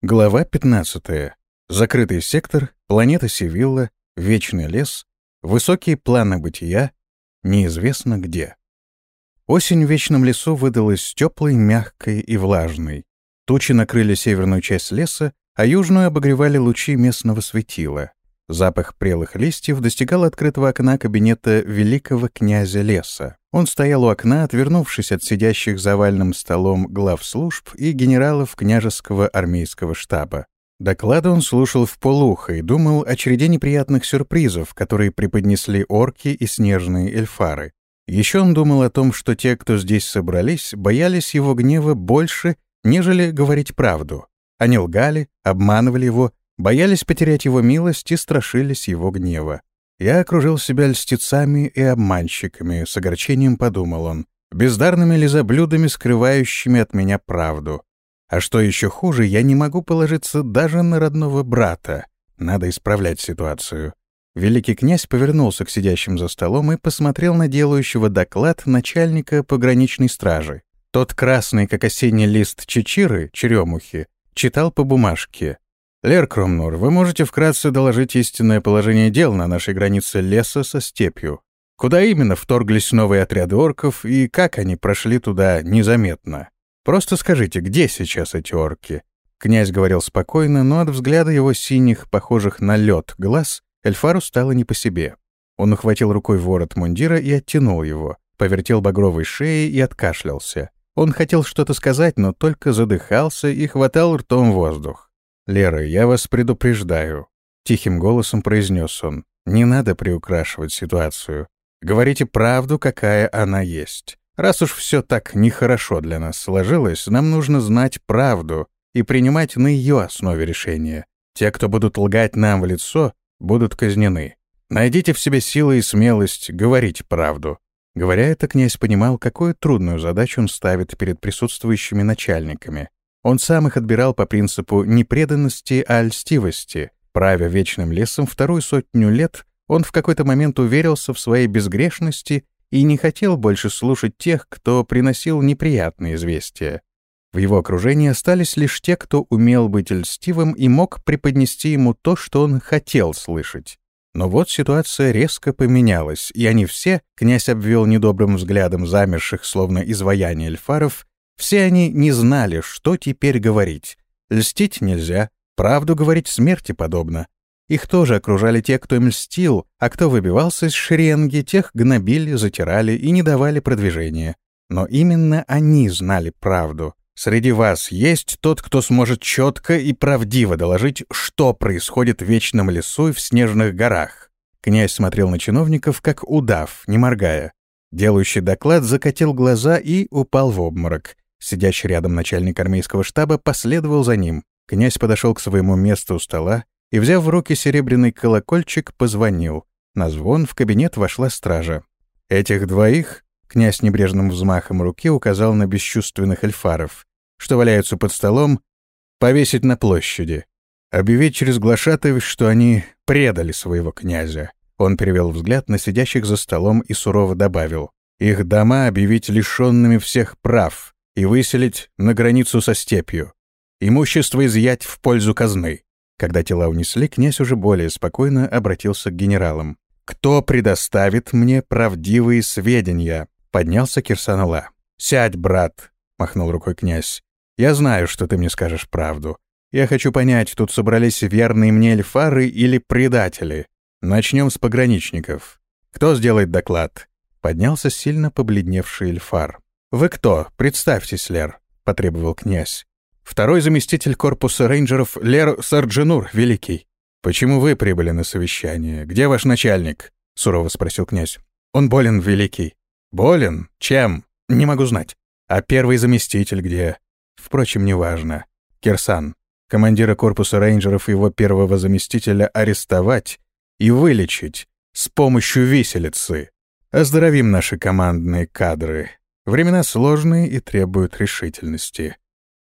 Глава 15. Закрытый сектор, планета Севилла, вечный лес, высокие планы бытия, неизвестно где. Осень в вечном лесу выдалась теплой, мягкой и влажной. Тучи накрыли северную часть леса, а южную обогревали лучи местного светила. Запах прелых листьев достигал открытого окна кабинета великого князя леса. Он стоял у окна, отвернувшись от сидящих за овальным столом глав служб и генералов княжеского армейского штаба. Доклады он слушал в полухо и думал о череде неприятных сюрпризов, которые преподнесли орки и снежные эльфары. Еще он думал о том, что те, кто здесь собрались, боялись его гнева больше, нежели говорить правду. Они лгали, обманывали его, боялись потерять его милость и страшились его гнева. Я окружил себя льстецами и обманщиками, с огорчением подумал он, бездарными лизоблюдами, скрывающими от меня правду. А что еще хуже, я не могу положиться даже на родного брата. Надо исправлять ситуацию. Великий князь повернулся к сидящим за столом и посмотрел на делающего доклад начальника пограничной стражи. Тот красный, как осенний лист чечиры, черемухи, читал по бумажке. «Лер Кромнур, вы можете вкратце доложить истинное положение дел на нашей границе леса со степью? Куда именно вторглись новые отряды орков и как они прошли туда незаметно? Просто скажите, где сейчас эти орки?» Князь говорил спокойно, но от взгляда его синих, похожих на лед, глаз Эльфару стало не по себе. Он ухватил рукой ворот мундира и оттянул его, повертел багровой шеей и откашлялся. Он хотел что-то сказать, но только задыхался и хватал ртом воздух. «Лера, я вас предупреждаю», — тихим голосом произнес он. «Не надо приукрашивать ситуацию. Говорите правду, какая она есть. Раз уж все так нехорошо для нас сложилось, нам нужно знать правду и принимать на ее основе решения. Те, кто будут лгать нам в лицо, будут казнены. Найдите в себе силы и смелость говорить правду». Говоря это, князь понимал, какую трудную задачу он ставит перед присутствующими начальниками. Он сам их отбирал по принципу не преданности, а льстивости. Правя вечным лесом вторую сотню лет, он в какой-то момент уверился в своей безгрешности и не хотел больше слушать тех, кто приносил неприятные известия. В его окружении остались лишь те, кто умел быть льстивым и мог преподнести ему то, что он хотел слышать. Но вот ситуация резко поменялась, и они все, князь обвел недобрым взглядом замерших, словно изваяние эльфаров, все они не знали, что теперь говорить. Льстить нельзя, правду говорить смерти подобно. Их тоже окружали те, кто мстил, а кто выбивался из шеренги, тех гнобили, затирали и не давали продвижения. Но именно они знали правду. Среди вас есть тот, кто сможет четко и правдиво доложить, что происходит в Вечном лесу и в Снежных горах. Князь смотрел на чиновников, как удав, не моргая. Делающий доклад закатил глаза и упал в обморок. Сидящий рядом начальник армейского штаба последовал за ним. Князь подошел к своему месту у стола и, взяв в руки серебряный колокольчик, позвонил. На звон в кабинет вошла стража. Этих двоих князь небрежным взмахом руки указал на бесчувственных эльфаров, что валяются под столом, повесить на площади. Объявить через глашатаев, что они предали своего князя. Он перевел взгляд на сидящих за столом и сурово добавил. Их дома объявить лишенными всех прав, и выселить на границу со степью. Имущество изъять в пользу казны. Когда тела унесли, князь уже более спокойно обратился к генералам. «Кто предоставит мне правдивые сведения?» Поднялся Кирсанала. «Сядь, брат», — махнул рукой князь. «Я знаю, что ты мне скажешь правду. Я хочу понять, тут собрались верные мне эльфары или предатели. Начнем с пограничников. Кто сделает доклад?» Поднялся сильно побледневший эльфар. «Вы кто? Представьтесь, Лер», — потребовал князь. «Второй заместитель корпуса рейнджеров Лер Сарджинур, Великий. Почему вы прибыли на совещание? Где ваш начальник?» — сурово спросил князь. «Он болен, Великий». «Болен? Чем? Не могу знать. А первый заместитель где?» «Впрочем, неважно. Кирсан, командира корпуса рейнджеров и его первого заместителя арестовать и вылечить с помощью виселицы. Оздоровим наши командные кадры, Времена сложные и требуют решительности.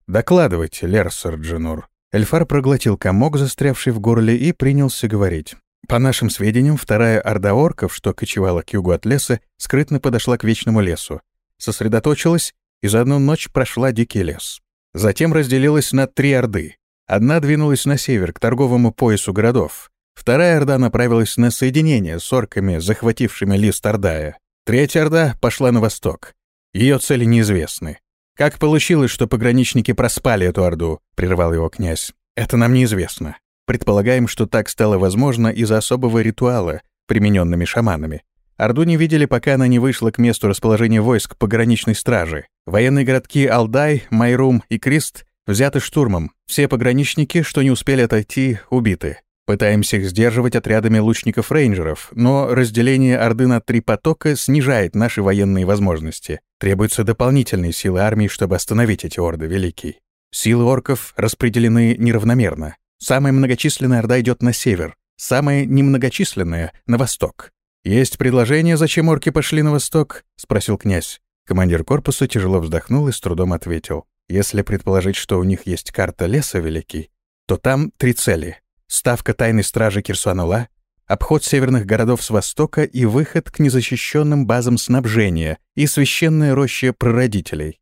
«Докладывайте, Лер Сарджинур». Эльфар проглотил комок, застрявший в горле, и принялся говорить. По нашим сведениям, вторая орда орков, что кочевала к югу от леса, скрытно подошла к Вечному лесу. Сосредоточилась и за одну ночь прошла дикий лес. Затем разделилась на три орды. Одна двинулась на север, к торговому поясу городов. Вторая Орда направилась на соединение с орками, захватившими лист Ордая. Третья Орда пошла на восток. Ее цели неизвестны. «Как получилось, что пограничники проспали эту Орду?» — прервал его князь. «Это нам неизвестно. Предполагаем, что так стало возможно из-за особого ритуала, примененными шаманами. Орду не видели, пока она не вышла к месту расположения войск пограничной стражи. Военные городки Алдай, Майрум и Крист взяты штурмом. Все пограничники, что не успели отойти, убиты. Пытаемся их сдерживать отрядами лучников-рейнджеров, но разделение Орды на три потока снижает наши военные возможности. Требуются дополнительные силы армии, чтобы остановить эти орды великий. Силы орков распределены неравномерно. Самая многочисленная Орда идет на север, самая немногочисленная — на восток. «Есть предложение, зачем орки пошли на восток?» — спросил князь. Командир корпуса тяжело вздохнул и с трудом ответил. «Если предположить, что у них есть карта леса великий, то там три цели. Ставка тайной стражи Кирсанула, обход северных городов с востока и выход к незащищенным базам снабжения и священная роща прародителей.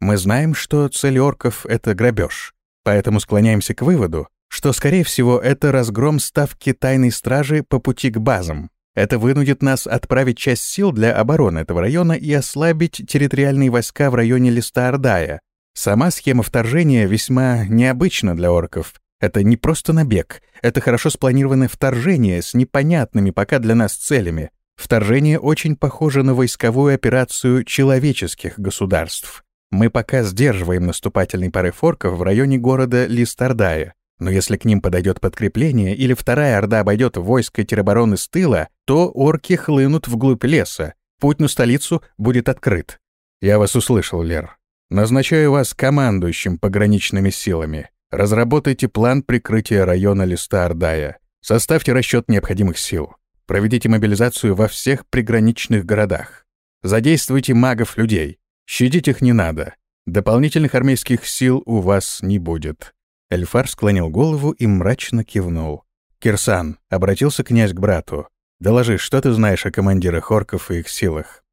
Мы знаем, что цель орков — это грабеж, поэтому склоняемся к выводу, что, скорее всего, это разгром ставки тайной стражи по пути к базам. Это вынудит нас отправить часть сил для обороны этого района и ослабить территориальные войска в районе Листа Ордая. Сама схема вторжения весьма необычна для орков. Это не просто набег, это хорошо спланированное вторжение с непонятными пока для нас целями. Вторжение очень похоже на войсковую операцию человеческих государств. Мы пока сдерживаем наступательный порыв орков в районе города Листардая. Но если к ним подойдет подкрепление или вторая орда обойдет войско теробороны с тыла, то орки хлынут вглубь леса. Путь на столицу будет открыт. Я вас услышал, Лер. Назначаю вас командующим пограничными силами. Разработайте план прикрытия района листа Ордая. Составьте расчет необходимых сил. Проведите мобилизацию во всех приграничных городах. Задействуйте магов-людей. Щадить их не надо. Дополнительных армейских сил у вас не будет. Эльфар склонил голову и мрачно кивнул. «Кирсан», — обратился князь к брату, — «доложи, что ты знаешь о командирах орков и их силах?»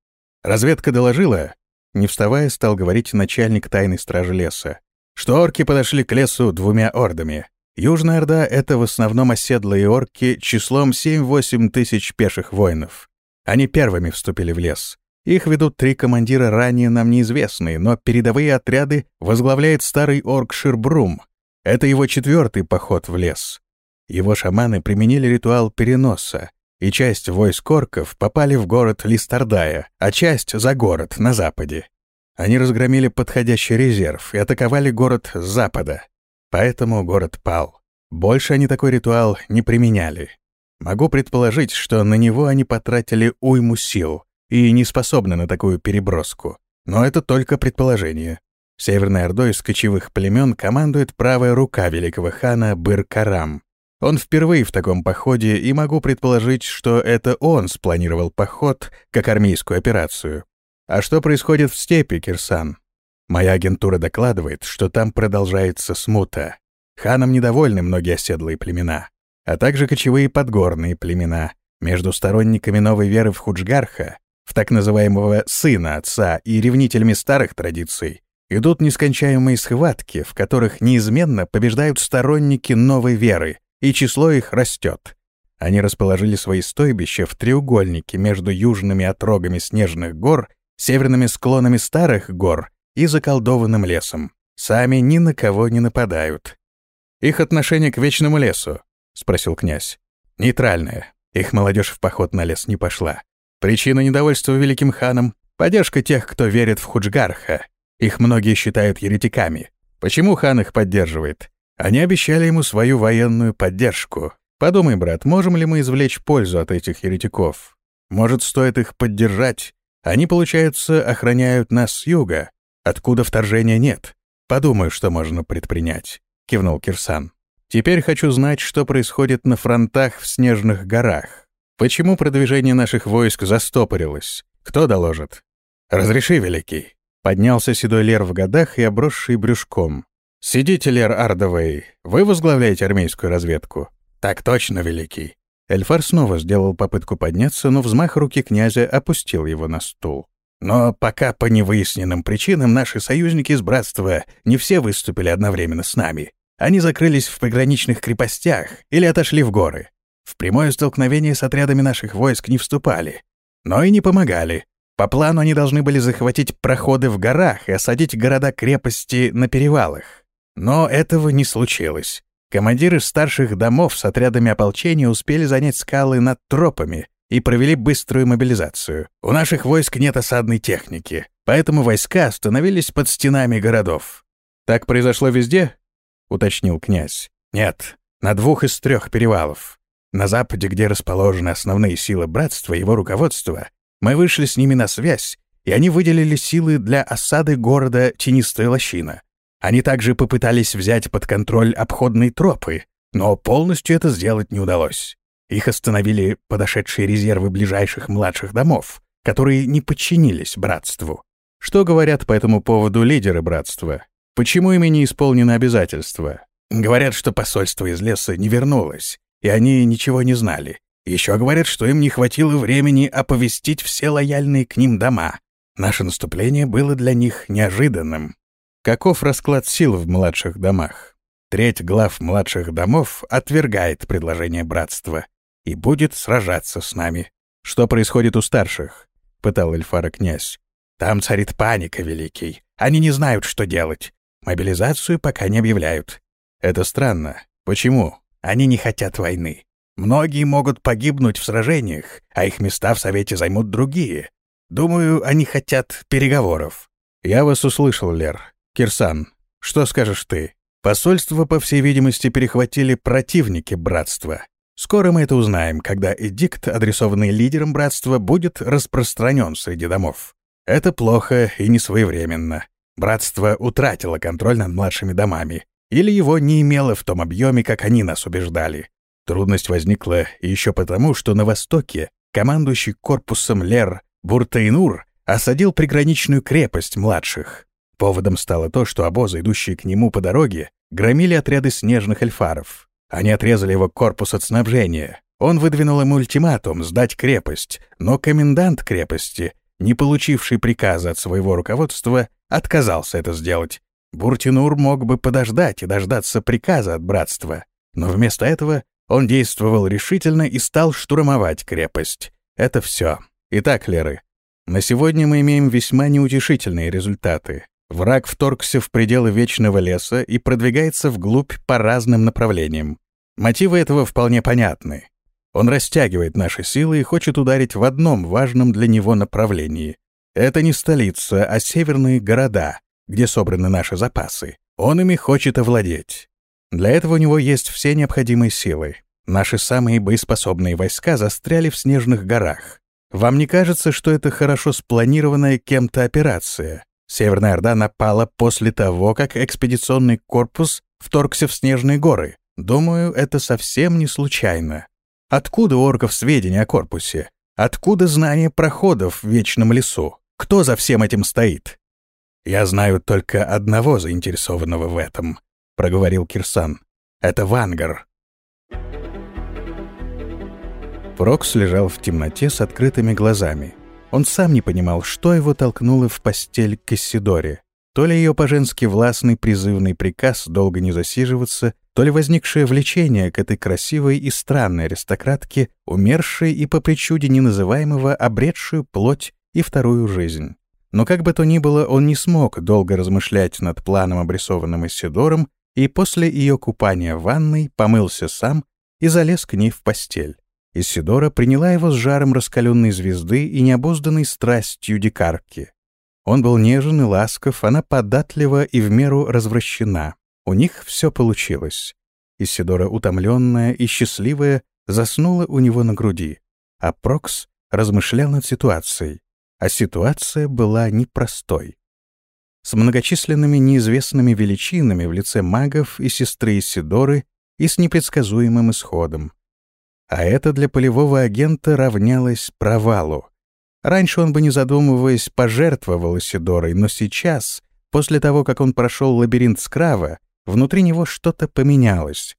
«Разведка доложила?» Не вставая, стал говорить начальник тайной стражи леса. Что орки подошли к лесу двумя ордами. Южная Орда — это в основном оседлые орки числом 7-8 тысяч пеших воинов. Они первыми вступили в лес. Их ведут три командира, ранее нам неизвестные, но передовые отряды возглавляет старый орк Ширбрум, это его четвертый поход в лес. Его шаманы применили ритуал переноса, и часть войск орков попали в город Листардая, а часть — за город на западе. Они разгромили подходящий резерв и атаковали город с запада. Поэтому город пал. Больше они такой ритуал не применяли. Могу предположить, что на него они потратили уйму сил и не способны на такую переброску. Но это только предположение. Северной Ордой из кочевых племен командует правая рука великого хана Быр-Карам. Он впервые в таком походе, и могу предположить, что это он спланировал поход как армейскую операцию. А что происходит в степи, Кирсан? Моя агентура докладывает, что там продолжается смута. Ханом недовольны многие оседлые племена, а также кочевые подгорные племена. Между сторонниками новой веры в Худжгарха, в так называемого «сына отца» и ревнителями старых традиций, Идут нескончаемые схватки, в которых неизменно побеждают сторонники новой веры, и число их растет. Они расположили свои стойбища в треугольнике между южными отрогами снежных гор, северными склонами старых гор и заколдованным лесом. Сами ни на кого не нападают. «Их отношение к вечному лесу?» — спросил князь. «Нейтральное. Их молодежь в поход на лес не пошла. Причина недовольства великим ханом — поддержка тех, кто верит в Худжгарха, их многие считают еретиками. Почему хан их поддерживает? Они обещали ему свою военную поддержку. Подумай, брат, можем ли мы извлечь пользу от этих еретиков? Может, стоит их поддержать? Они, получается, охраняют нас с юга, откуда вторжения нет. Подумаю, что можно предпринять», — кивнул Кирсан. «Теперь хочу знать, что происходит на фронтах в Снежных горах. Почему продвижение наших войск застопорилось? Кто доложит?» «Разреши, Великий», Поднялся седой Лер в годах и обросший брюшком. «Сидите, Лер Ардовый, вы возглавляете армейскую разведку?» «Так точно, Великий». Эльфар снова сделал попытку подняться, но взмах руки князя опустил его на стул. «Но пока по невыясненным причинам наши союзники из Братства не все выступили одновременно с нами. Они закрылись в пограничных крепостях или отошли в горы. В прямое столкновение с отрядами наших войск не вступали, но и не помогали. По плану они должны были захватить проходы в горах и осадить города-крепости на перевалах. Но этого не случилось. Командиры старших домов с отрядами ополчения успели занять скалы над тропами и провели быструю мобилизацию. У наших войск нет осадной техники, поэтому войска остановились под стенами городов. «Так произошло везде?» — уточнил князь. «Нет, на двух из трех перевалов. На западе, где расположены основные силы братства и его руководства, мы вышли с ними на связь, и они выделили силы для осады города Тенистая лощина. Они также попытались взять под контроль обходные тропы, но полностью это сделать не удалось. Их остановили подошедшие резервы ближайших младших домов, которые не подчинились братству. Что говорят по этому поводу лидеры братства? Почему ими не исполнены обязательства? Говорят, что посольство из леса не вернулось, и они ничего не знали, еще говорят, что им не хватило времени оповестить все лояльные к ним дома. Наше наступление было для них неожиданным. Каков расклад сил в младших домах? Треть глав младших домов отвергает предложение братства и будет сражаться с нами. Что происходит у старших? — пытал Эльфара князь. Там царит паника, великий. Они не знают, что делать. Мобилизацию пока не объявляют. Это странно. Почему? Они не хотят войны. Многие могут погибнуть в сражениях, а их места в Совете займут другие. Думаю, они хотят переговоров. Я вас услышал, Лер. Кирсан, что скажешь ты? Посольство, по всей видимости, перехватили противники братства. Скоро мы это узнаем, когда эдикт, адресованный лидерам братства, будет распространен среди домов. Это плохо и не своевременно. Братство утратило контроль над младшими домами, или его не имело в том объеме, как они нас убеждали. Трудность возникла еще потому, что на востоке командующий корпусом Лер Буртайнур осадил приграничную крепость младших. Поводом стало то, что обозы, идущие к нему по дороге, громили отряды снежных эльфаров. Они отрезали его корпус от снабжения. Он выдвинул ему ультиматум сдать крепость, но комендант крепости, не получивший приказа от своего руководства, отказался это сделать. Буртинур мог бы подождать и дождаться приказа от братства, но вместо этого он действовал решительно и стал штурмовать крепость. Это все. Итак, Леры, на сегодня мы имеем весьма неутешительные результаты. Враг вторгся в пределы Вечного леса и продвигается вглубь по разным направлениям. Мотивы этого вполне понятны. Он растягивает наши силы и хочет ударить в одном важном для него направлении. Это не столица, а северные города, где собраны наши запасы. Он ими хочет овладеть. Для этого у него есть все необходимые силы. Наши самые боеспособные войска застряли в снежных горах. Вам не кажется, что это хорошо спланированная кем-то операция? Северная Орда напала после того, как экспедиционный корпус вторгся в снежные горы. Думаю, это совсем не случайно. Откуда у орков сведения о корпусе? Откуда знание проходов в Вечном лесу? Кто за всем этим стоит? Я знаю только одного заинтересованного в этом проговорил Кирсан. «Это Вангар». Прокс лежал в темноте с открытыми глазами. Он сам не понимал, что его толкнуло в постель к Исидоре. То ли ее по-женски властный призывный приказ долго не засиживаться, то ли возникшее влечение к этой красивой и странной аристократке, умершей и по причуде неназываемого обретшую плоть и вторую жизнь. Но как бы то ни было, он не смог долго размышлять над планом, обрисованным Исидором, и после ее купания в ванной помылся сам и залез к ней в постель. Исидора приняла его с жаром раскаленной звезды и необузданной страстью дикарки. Он был нежен и ласков, она податлива и в меру развращена. У них все получилось. Исидора, утомленная и счастливая, заснула у него на груди, а Прокс размышлял над ситуацией. А ситуация была непростой с многочисленными неизвестными величинами в лице магов и сестры Исидоры и с непредсказуемым исходом. А это для полевого агента равнялось провалу. Раньше он бы, не задумываясь, пожертвовал Исидорой, но сейчас, после того, как он прошел лабиринт Скрава, внутри него что-то поменялось.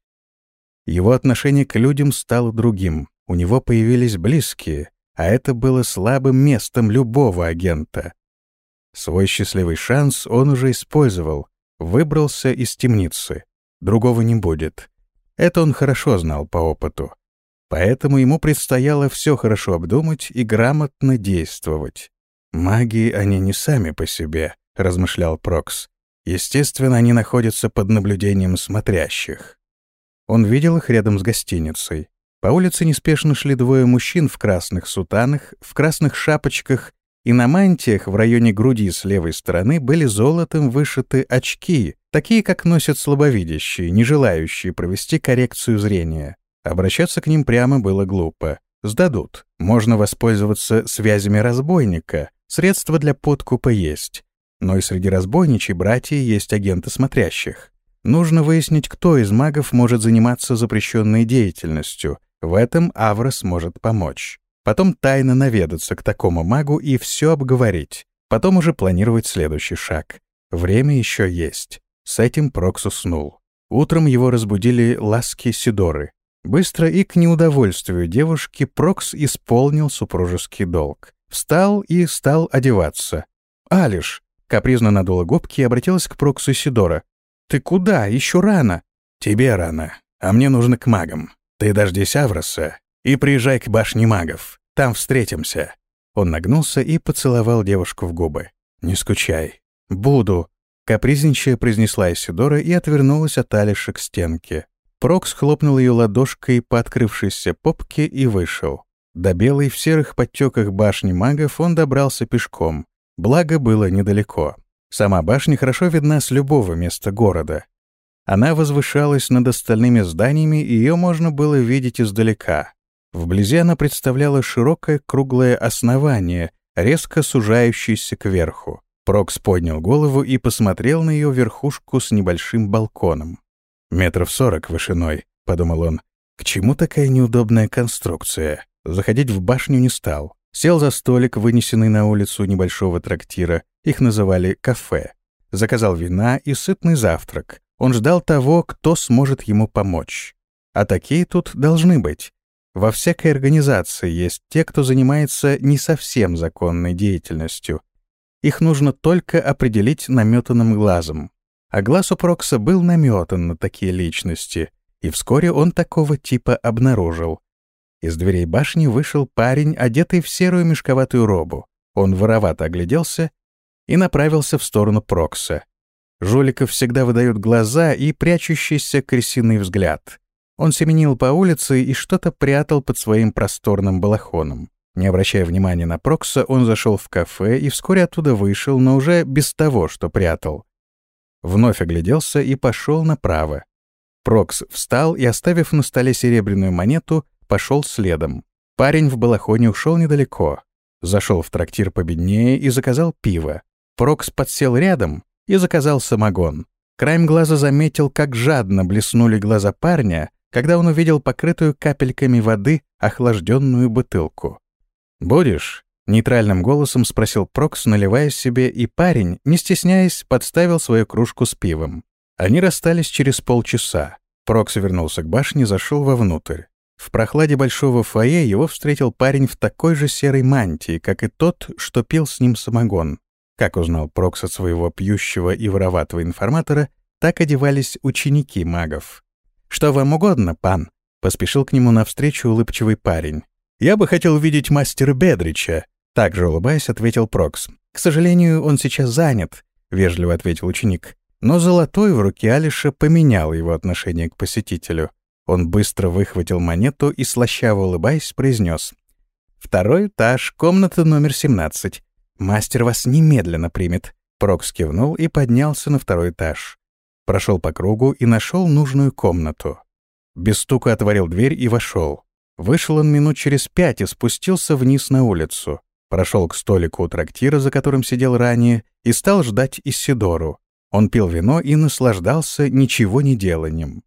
Его отношение к людям стало другим, у него появились близкие, а это было слабым местом любого агента. Свой счастливый шанс он уже использовал, выбрался из темницы. другого не будет. Это он хорошо знал по опыту. Поэтому ему предстояло все хорошо обдумать и грамотно действовать. «Маги они не сами по себе», — размышлял Прокс. «Естественно, они находятся под наблюдением смотрящих». Он видел их рядом с гостиницей. По улице неспешно шли двое мужчин в красных сутанах, в красных шапочках, и на мантиях в районе груди с левой стороны были золотом вышиты очки, такие, как носят слабовидящие, не желающие провести коррекцию зрения. Обращаться к ним прямо было глупо. Сдадут. Можно воспользоваться связями разбойника, средства для подкупа есть. Но и среди разбойничей братьев есть агенты смотрящих. Нужно выяснить, кто из магов может заниматься запрещенной деятельностью, в этом Авра сможет помочь. Потом тайно наведаться к такому магу и все обговорить. Потом уже планировать следующий шаг. Время еще есть. С этим Прокс уснул. Утром его разбудили ласки Сидоры. Быстро и к неудовольствию девушки Прокс исполнил супружеский долг. Встал и стал одеваться. «Алиш!» — капризно надула губки и обратилась к Проксу Сидора. «Ты куда? Еще рано!» «Тебе рано, а мне нужно к магам. Ты дождись Авроса и приезжай к башне магов. Там встретимся». Он нагнулся и поцеловал девушку в губы. «Не скучай». «Буду», — капризничая произнесла Исидора и отвернулась от Алиша к стенке. Прокс хлопнул ее ладошкой по открывшейся попке и вышел. До белой в серых подтеках башни магов он добрался пешком. Благо, было недалеко. Сама башня хорошо видна с любого места города. Она возвышалась над остальными зданиями, и ее можно было видеть издалека. Вблизи она представляла широкое круглое основание, резко сужающееся кверху. Прокс поднял голову и посмотрел на ее верхушку с небольшим балконом. «Метров сорок вышиной», — подумал он. «К чему такая неудобная конструкция?» Заходить в башню не стал. Сел за столик, вынесенный на улицу небольшого трактира. Их называли «кафе». Заказал вина и сытный завтрак. Он ждал того, кто сможет ему помочь. А такие тут должны быть. Во всякой организации есть те, кто занимается не совсем законной деятельностью. Их нужно только определить наметанным глазом. А глаз у Прокса был наметан на такие личности, и вскоре он такого типа обнаружил. Из дверей башни вышел парень, одетый в серую мешковатую робу. Он воровато огляделся и направился в сторону Прокса. Жуликов всегда выдают глаза и прячущийся крысиный взгляд. Он семенил по улице и что-то прятал под своим просторным балахоном. Не обращая внимания на Прокса, он зашел в кафе и вскоре оттуда вышел, но уже без того, что прятал. Вновь огляделся и пошел направо. Прокс встал и, оставив на столе серебряную монету, пошел следом. Парень в балахоне ушел недалеко. Зашел в трактир победнее и заказал пиво. Прокс подсел рядом и заказал самогон. Краем глаза заметил, как жадно блеснули глаза парня, когда он увидел покрытую капельками воды охлажденную бутылку. «Будешь?» — нейтральным голосом спросил Прокс, наливая себе, и парень, не стесняясь, подставил свою кружку с пивом. Они расстались через полчаса. Прокс вернулся к башне, зашел вовнутрь. В прохладе большого фойе его встретил парень в такой же серой мантии, как и тот, что пил с ним самогон. Как узнал Прокс от своего пьющего и вороватого информатора, так одевались ученики магов. «Что вам угодно, пан?» — поспешил к нему навстречу улыбчивый парень. «Я бы хотел видеть мастера Бедрича», — также улыбаясь, ответил Прокс. «К сожалению, он сейчас занят», — вежливо ответил ученик. Но золотой в руке Алиша поменял его отношение к посетителю. Он быстро выхватил монету и, слащаво улыбаясь, произнес. «Второй этаж, комната номер 17. «Мастер вас немедленно примет». Прокс кивнул и поднялся на второй этаж. Прошел по кругу и нашел нужную комнату. Без стука отворил дверь и вошел. Вышел он минут через пять и спустился вниз на улицу. Прошел к столику у трактира, за которым сидел ранее, и стал ждать Исидору. Он пил вино и наслаждался ничего не деланием.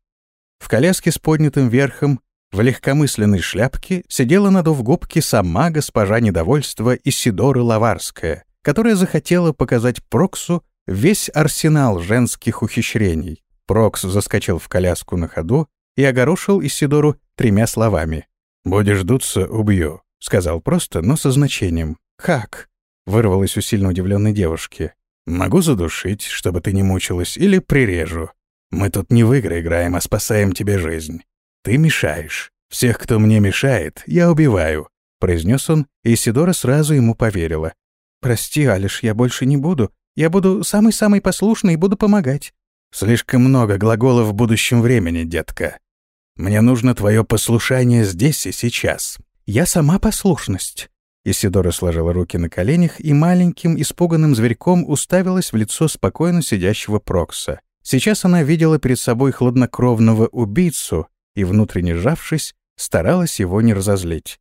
В коляске с поднятым верхом в легкомысленной шляпке сидела, надув губки, сама госпожа недовольства Исидора Лаварская, которая захотела показать Проксу весь арсенал женских ухищрений. Прокс заскочил в коляску на ходу и огорошил Исидору тремя словами. «Будешь дуться — убью», — сказал просто, но со значением. «Как?» — вырвалось у сильно удивленной девушки. «Могу задушить, чтобы ты не мучилась, или прирежу». Мы тут не в игры играем, а спасаем тебе жизнь. Ты мешаешь. Всех, кто мне мешает, я убиваю», — произнес он, и Сидора сразу ему поверила. «Прости, Алиш, я больше не буду. Я буду самый-самый послушный и буду помогать». «Слишком много глаголов в будущем времени, детка. Мне нужно твое послушание здесь и сейчас». «Я сама послушность». Исидора сложила руки на коленях и маленьким испуганным зверьком уставилась в лицо спокойно сидящего Прокса. Сейчас она видела перед собой хладнокровного убийцу и, внутренне сжавшись, старалась его не разозлить.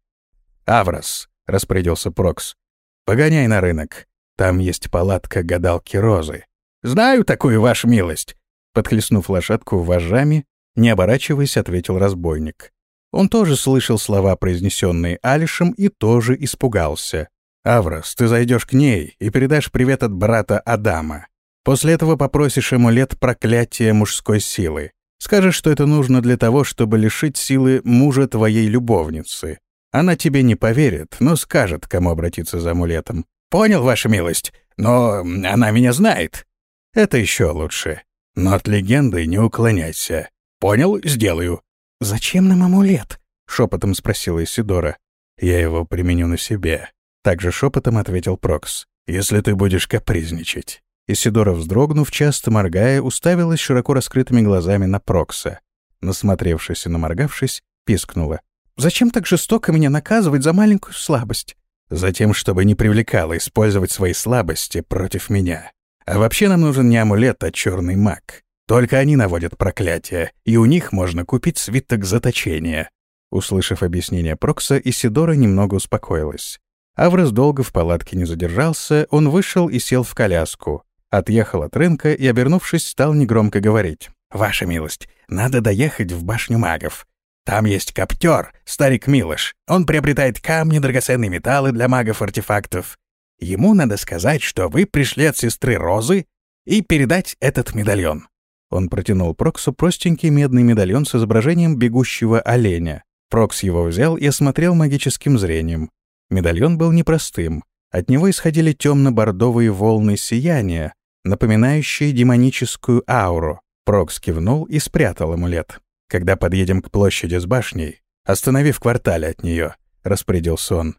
«Аврос», — распорядился Прокс, — «погоняй на рынок. Там есть палатка гадалки Розы». «Знаю такую, ваша милость», — подхлестнув лошадку вожжами, не оборачиваясь, ответил разбойник. Он тоже слышал слова, произнесенные Алишем, и тоже испугался. «Аврос, ты зайдешь к ней и передашь привет от брата Адама. После этого попросишь амулет проклятия мужской силы. Скажешь, что это нужно для того, чтобы лишить силы мужа твоей любовницы. Она тебе не поверит, но скажет, кому обратиться за амулетом. Понял, ваша милость, но она меня знает. Это еще лучше. Но от легенды не уклоняйся. Понял, сделаю. «Зачем нам амулет?» — шепотом спросила Исидора. «Я его применю на себе», — также шепотом ответил Прокс. «Если ты будешь капризничать». Исидора, вздрогнув, часто моргая, уставилась широко раскрытыми глазами на Прокса. Насмотревшись и наморгавшись, пискнула. «Зачем так жестоко меня наказывать за маленькую слабость?» «Затем, чтобы не привлекало использовать свои слабости против меня. А вообще нам нужен не амулет, а черный маг. Только они наводят проклятие, и у них можно купить свиток заточения». Услышав объяснение Прокса, Исидора немного успокоилась. Аврос долго в палатке не задержался, он вышел и сел в коляску. Отъехал от рынка и, обернувшись, стал негромко говорить. «Ваша милость, надо доехать в башню магов. Там есть коптер, старик Милош. Он приобретает камни, драгоценные металлы для магов-артефактов. Ему надо сказать, что вы пришли от сестры Розы и передать этот медальон. Он протянул Проксу простенький медный медальон с изображением бегущего оленя. Прокс его взял и осмотрел магическим зрением. Медальон был непростым. От него исходили темно-бордовые волны сияния, напоминающие демоническую ауру. Прокс кивнул и спрятал амулет. «Когда подъедем к площади с башней, останови в квартале от нее», — распорядился он.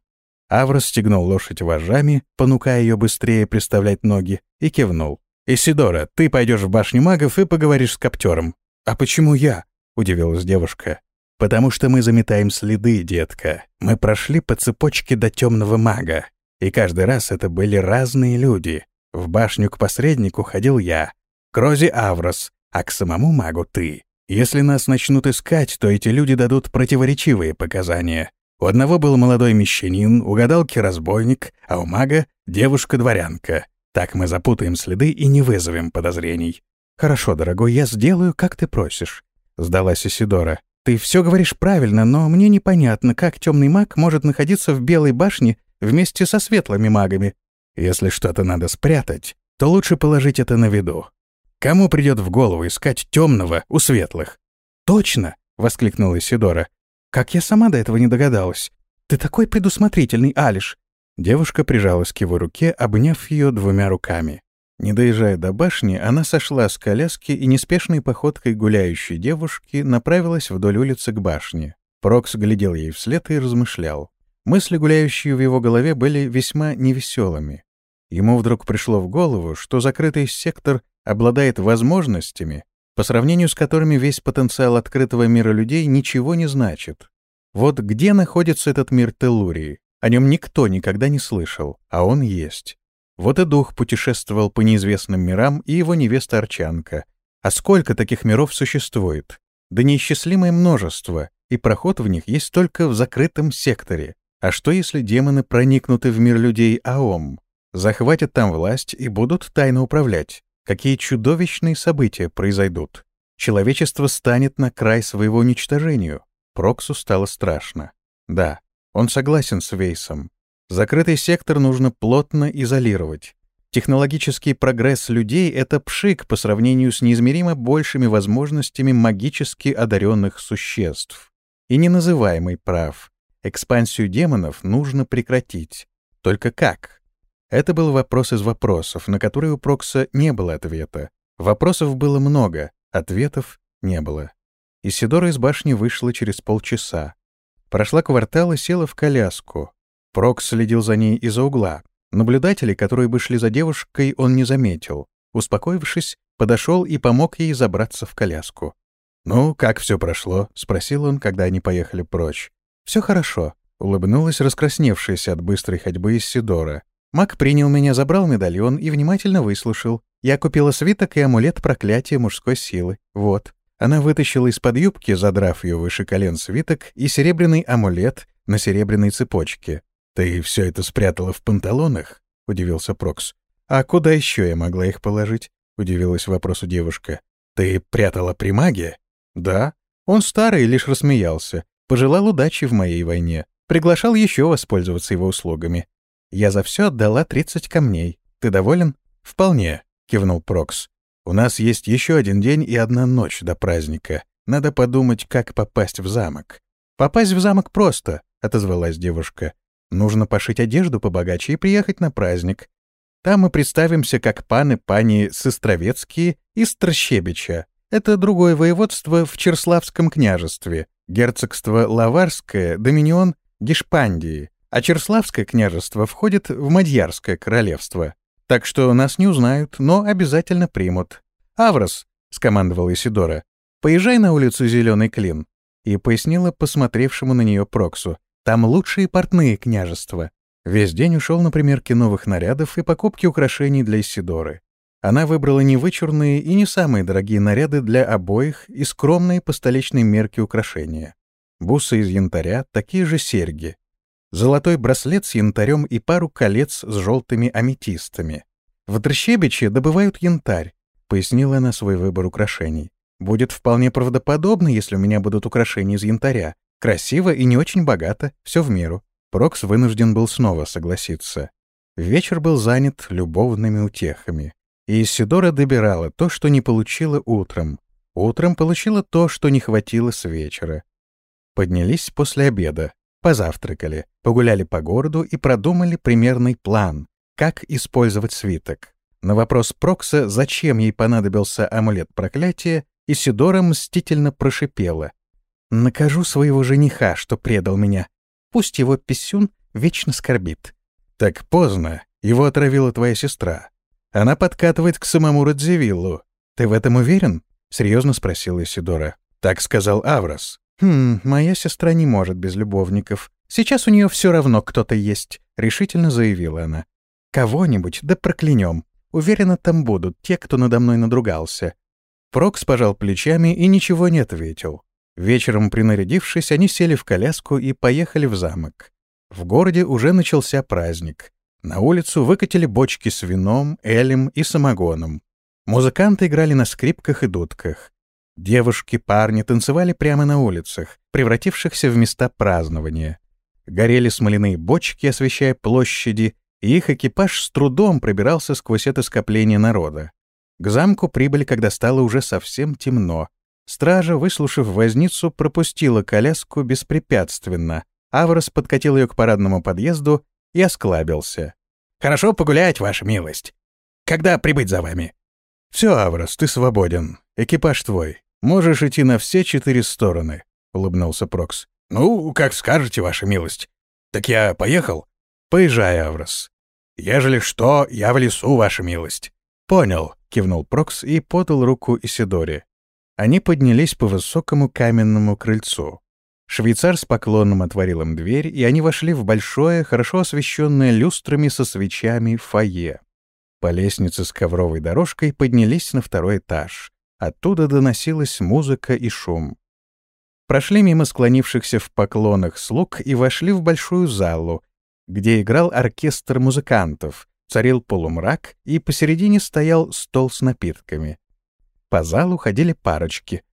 Аврос стегнул лошадь вожжами, понукая ее быстрее приставлять ноги, и кивнул. «Исидора, ты пойдешь в башню магов и поговоришь с коптером». «А почему я?» — удивилась девушка. «Потому что мы заметаем следы, детка. Мы прошли по цепочке до темного мага. И каждый раз это были разные люди. В башню к посреднику ходил я, к Розе Аврос, а к самому магу ты. Если нас начнут искать, то эти люди дадут противоречивые показания. У одного был молодой мещанин, у гадалки разбойник, а у мага — девушка-дворянка. Так мы запутаем следы и не вызовем подозрений. «Хорошо, дорогой, я сделаю, как ты просишь», — сдалась Исидора. «Ты все говоришь правильно, но мне непонятно, как темный маг может находиться в Белой башне вместе со светлыми магами. Если что-то надо спрятать, то лучше положить это на виду. Кому придет в голову искать темного у светлых?» «Точно!» — воскликнула Исидора. «Как я сама до этого не догадалась. Ты такой предусмотрительный, Алиш. Девушка прижалась к его руке, обняв ее двумя руками. Не доезжая до башни, она сошла с коляски и неспешной походкой гуляющей девушки направилась вдоль улицы к башне. Прокс глядел ей вслед и размышлял. Мысли, гуляющие в его голове, были весьма невеселыми. Ему вдруг пришло в голову, что закрытый сектор обладает возможностями, по сравнению с которыми весь потенциал открытого мира людей ничего не значит. Вот где находится этот мир Телурии? О нем никто никогда не слышал, а он есть. Вот и дух путешествовал по неизвестным мирам и его невеста Арчанка. А сколько таких миров существует? Да неисчислимое множество, и проход в них есть только в закрытом секторе. А что, если демоны проникнуты в мир людей Аом? Захватят там власть и будут тайно управлять. Какие чудовищные события произойдут? Человечество станет на край своего уничтожения. Проксу стало страшно. Да, он согласен с Вейсом. Закрытый сектор нужно плотно изолировать. Технологический прогресс людей — это пшик по сравнению с неизмеримо большими возможностями магически одаренных существ. И неназываемый прав. Экспансию демонов нужно прекратить. Только как? Это был вопрос из вопросов, на которые у Прокса не было ответа. Вопросов было много, Ответов не было. Исидора из башни вышла через полчаса. Прошла квартал и села в коляску. Прокс следил за ней из-за угла. Наблюдателей, которые бы шли за девушкой, он не заметил. Успокоившись, подошел и помог ей забраться в коляску. «Ну, как все прошло?» — спросил он, когда они поехали прочь. Все хорошо», — улыбнулась раскрасневшаяся от быстрой ходьбы Исидора. Мак принял меня, забрал медальон и внимательно выслушал. Я купила свиток и амулет проклятия мужской силы. Вот. Она вытащила из-под юбки, задрав ее выше колен свиток, и серебряный амулет на серебряной цепочке. «Ты все это спрятала в панталонах?» — удивился Прокс. «А куда еще я могла их положить?» — удивилась вопросу девушка. «Ты прятала при маге?» «Да». Он старый лишь рассмеялся. Пожелал удачи в моей войне. Приглашал еще воспользоваться его услугами. Я за все отдала 30 камней. Ты доволен? «Вполне», — кивнул Прокс. «У нас есть еще один день и одна ночь до праздника. Надо подумать, как попасть в замок». «Попасть в замок просто», — отозвалась девушка. «Нужно пошить одежду побогаче и приехать на праздник. Там мы представимся как паны-пани Сестровецкие из Трощебича. Это другое воеводство в Черславском княжестве, герцогство Лаварское, доминион Гешпандии, а Черславское княжество входит в Мадьярское королевство. Так что нас не узнают, но обязательно примут. «Аврос», — скомандовал Исидора, — «поезжай на улицу Зеленый Клин», и пояснила посмотревшему на нее Проксу. «Там лучшие портные княжества». Весь день ушел на примерки новых нарядов и покупки украшений для Исидоры. Она выбрала не вычурные и не самые дорогие наряды для обоих и скромные по столичной мерке украшения. Бусы из янтаря, такие же серьги. Золотой браслет с янтарем и пару колец с желтыми аметистами. В Дрщебиче добывают янтарь, пояснила она свой выбор украшений. Будет вполне правдоподобно, если у меня будут украшения из янтаря. Красиво и не очень богато, все в меру. Прокс вынужден был снова согласиться. Вечер был занят любовными утехами. И Исидора добирала то, что не получила утром. Утром получила то, что не хватило с вечера. Поднялись после обеда, позавтракали, погуляли по городу и продумали примерный план, как использовать свиток. На вопрос Прокса, зачем ей понадобился амулет проклятия, Исидора мстительно прошипела. «Накажу своего жениха, что предал меня. Пусть его писюн вечно скорбит». «Так поздно. Его отравила твоя сестра. Она подкатывает к самому Радзивиллу. Ты в этом уверен? Серьезно спросила Исидора. Так сказал Аврос. Хм, моя сестра не может без любовников. Сейчас у нее все равно кто-то есть, решительно заявила она. Кого-нибудь, да проклянем. Уверена, там будут те, кто надо мной надругался. Прокс пожал плечами и ничего не ответил. Вечером, принарядившись, они сели в коляску и поехали в замок. В городе уже начался праздник. На улицу выкатили бочки с вином, элем и самогоном. Музыканты играли на скрипках и дудках. Девушки, парни танцевали прямо на улицах, превратившихся в места празднования. Горели смоляные бочки, освещая площади, и их экипаж с трудом пробирался сквозь это скопление народа. К замку прибыли, когда стало уже совсем темно. Стража, выслушав возницу, пропустила коляску беспрепятственно. Аврос подкатил ее к парадному подъезду и осклабился. «Хорошо погулять, ваша милость. Когда прибыть за вами?» «Все, Аврос, ты свободен. Экипаж твой. Можешь идти на все четыре стороны», — улыбнулся Прокс. «Ну, как скажете, ваша милость. Так я поехал?» «Поезжай, Аврос. Ежели что, я в лесу, ваша милость». «Понял», — кивнул Прокс и подал руку Исидоре. Они поднялись по высокому каменному крыльцу. Швейцар с поклоном отворил им дверь, и они вошли в большое, хорошо освещенное люстрами со свечами фойе. По лестнице с ковровой дорожкой поднялись на второй этаж. Оттуда доносилась музыка и шум. Прошли мимо склонившихся в поклонах слуг и вошли в большую залу, где играл оркестр музыкантов, царил полумрак, и посередине стоял стол с напитками. По залу ходили парочки.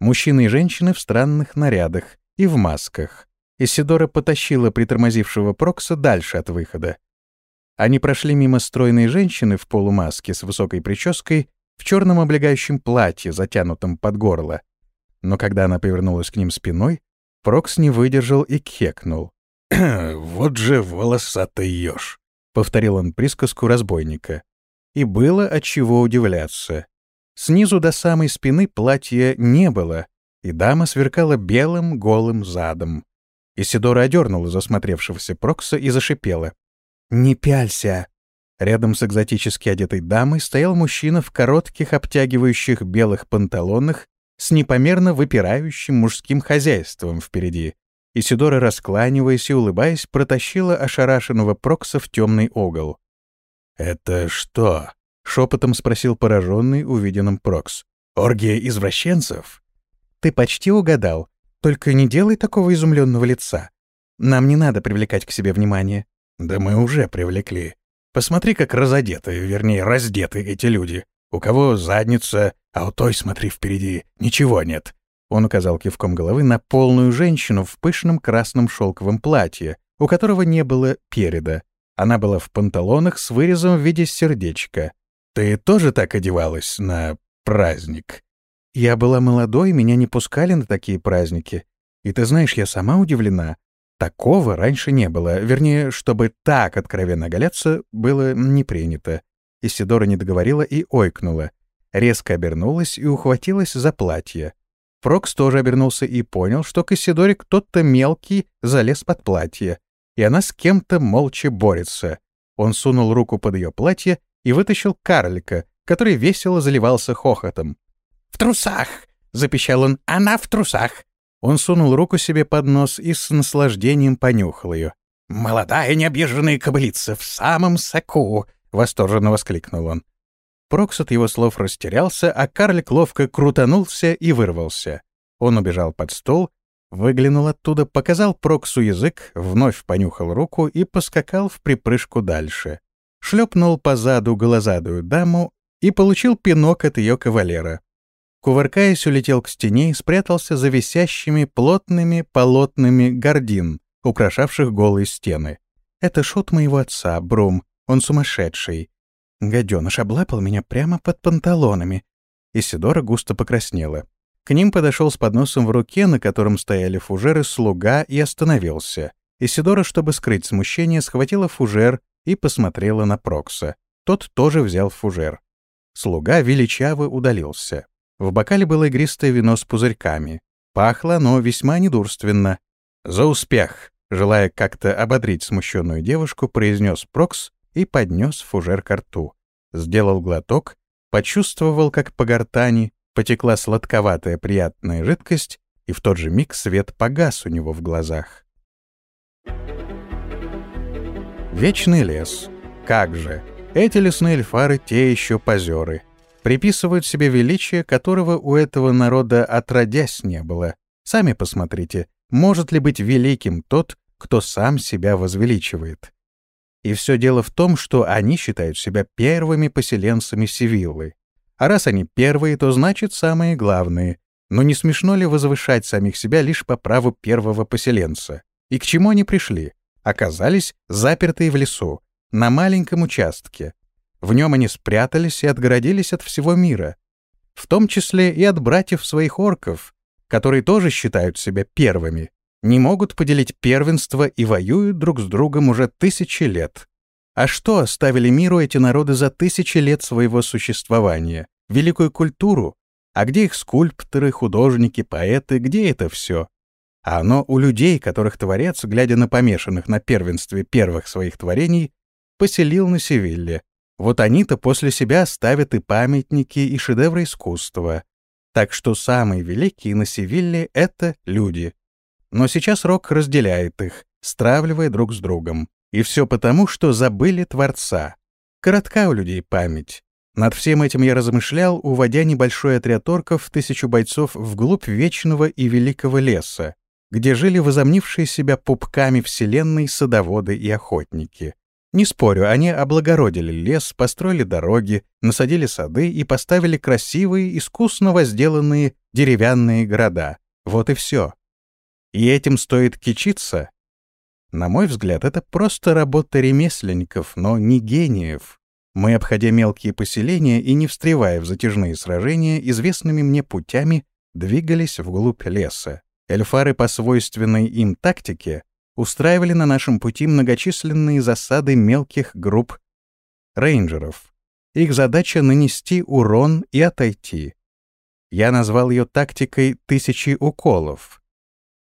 Мужчины и женщины в странных нарядах, и в масках. Исидора потащила притормозившего Прокса дальше от выхода. Они прошли мимо стройной женщины в полумаске с высокой прической в черном облегающем платье, затянутом под горло. Но когда она повернулась к ним спиной, Прокс не выдержал и кхекнул. «Вот же волосатый еж!» — повторил он присказку разбойника. И было от чего удивляться. Снизу до самой спины платья не было, и дама сверкала белым голым задом. Исидора одернула засмотревшегося Прокса и зашипела. «Не пялься!» Рядом с экзотически одетой дамой стоял мужчина в коротких обтягивающих белых панталонах с непомерно выпирающим мужским хозяйством впереди. Исидора, раскланиваясь и улыбаясь, протащила ошарашенного Прокса в темный угол. «Это что?» — шепотом спросил пораженный увиденным Прокс. «Оргия извращенцев?» «Ты почти угадал. Только не делай такого изумленного лица. Нам не надо привлекать к себе внимание». «Да мы уже привлекли. Посмотри, как разодеты, вернее, раздеты эти люди. У кого задница, а у той, смотри, впереди, ничего нет». Он указал кивком головы на полную женщину в пышном красном шелковом платье, у которого не было переда. Она была в панталонах с вырезом в виде сердечка. «Ты тоже так одевалась на праздник?» «Я была молодой, меня не пускали на такие праздники. И ты знаешь, я сама удивлена. Такого раньше не было. Вернее, чтобы так откровенно оголяться, было не принято». Исидора не договорила и ойкнула. Резко обернулась и ухватилась за платье. Фрокс тоже обернулся и понял, что к Исидоре кто-то мелкий залез под платье, и она с кем-то молча борется. Он сунул руку под ее платье и вытащил карлика, который весело заливался хохотом. «В трусах!» — запищал он. «Она в трусах!» Он сунул руку себе под нос и с наслаждением понюхал ее. «Молодая необъезженная кобылица в самом соку!» — восторженно воскликнул он. Прокс от его слов растерялся, а карлик ловко крутанулся и вырвался. Он убежал под стол, выглянул оттуда, показал Проксу язык, вновь понюхал руку и поскакал в припрыжку дальше шлепнул по заду глазадую даму и получил пинок от ее кавалера. Кувыркаясь, улетел к стене и спрятался за висящими плотными полотнами гордин, украшавших голые стены. «Это шут моего отца, Брум. Он сумасшедший. Гаденыш облапал меня прямо под панталонами». Исидора густо покраснела. К ним подошел с подносом в руке, на котором стояли фужеры, слуга, и остановился. Исидора, чтобы скрыть смущение, схватила фужер и посмотрела на Прокса. Тот тоже взял фужер. Слуга величаво удалился. В бокале было игристое вино с пузырьками. Пахло оно весьма недурственно. «За успех!» Желая как-то ободрить смущенную девушку, произнес Прокс и поднес фужер к рту. Сделал глоток, почувствовал, как по гортани потекла сладковатая приятная жидкость, и в тот же миг свет погас у него в глазах. Вечный лес. Как же. Эти лесные эльфары те еще позеры. Приписывают себе величие, которого у этого народа отродясь не было. Сами посмотрите, может ли быть великим тот, кто сам себя возвеличивает. И все дело в том, что они считают себя первыми поселенцами Севиллы. А раз они первые, то значит самые главные. Но не смешно ли возвышать самих себя лишь по праву первого поселенца? И к чему они пришли? оказались запертые в лесу, на маленьком участке. В нем они спрятались и отгородились от всего мира, в том числе и от братьев своих орков, которые тоже считают себя первыми, не могут поделить первенство и воюют друг с другом уже тысячи лет. А что оставили миру эти народы за тысячи лет своего существования? Великую культуру? А где их скульпторы, художники, поэты, где это все? а оно у людей, которых Творец, глядя на помешанных на первенстве первых своих творений, поселил на Севилле. Вот они-то после себя ставят и памятники, и шедевры искусства. Так что самые великие на Севилле — это люди. Но сейчас Рок разделяет их, стравливая друг с другом. И все потому, что забыли Творца. Коротка у людей память. Над всем этим я размышлял, уводя небольшой отряд орков, тысячу бойцов, вглубь вечного и великого леса, где жили возомнившие себя пупками вселенной садоводы и охотники. Не спорю, они облагородили лес, построили дороги, насадили сады и поставили красивые, искусно возделанные деревянные города. Вот и все. И этим стоит кичиться? На мой взгляд, это просто работа ремесленников, но не гениев. Мы, обходя мелкие поселения и не встревая в затяжные сражения, известными мне путями двигались вглубь леса. Эльфары по свойственной им тактике устраивали на нашем пути многочисленные засады мелких групп рейнджеров. их задача — нанести урон и отойти. Я назвал ее тактикой «тысячи уколов».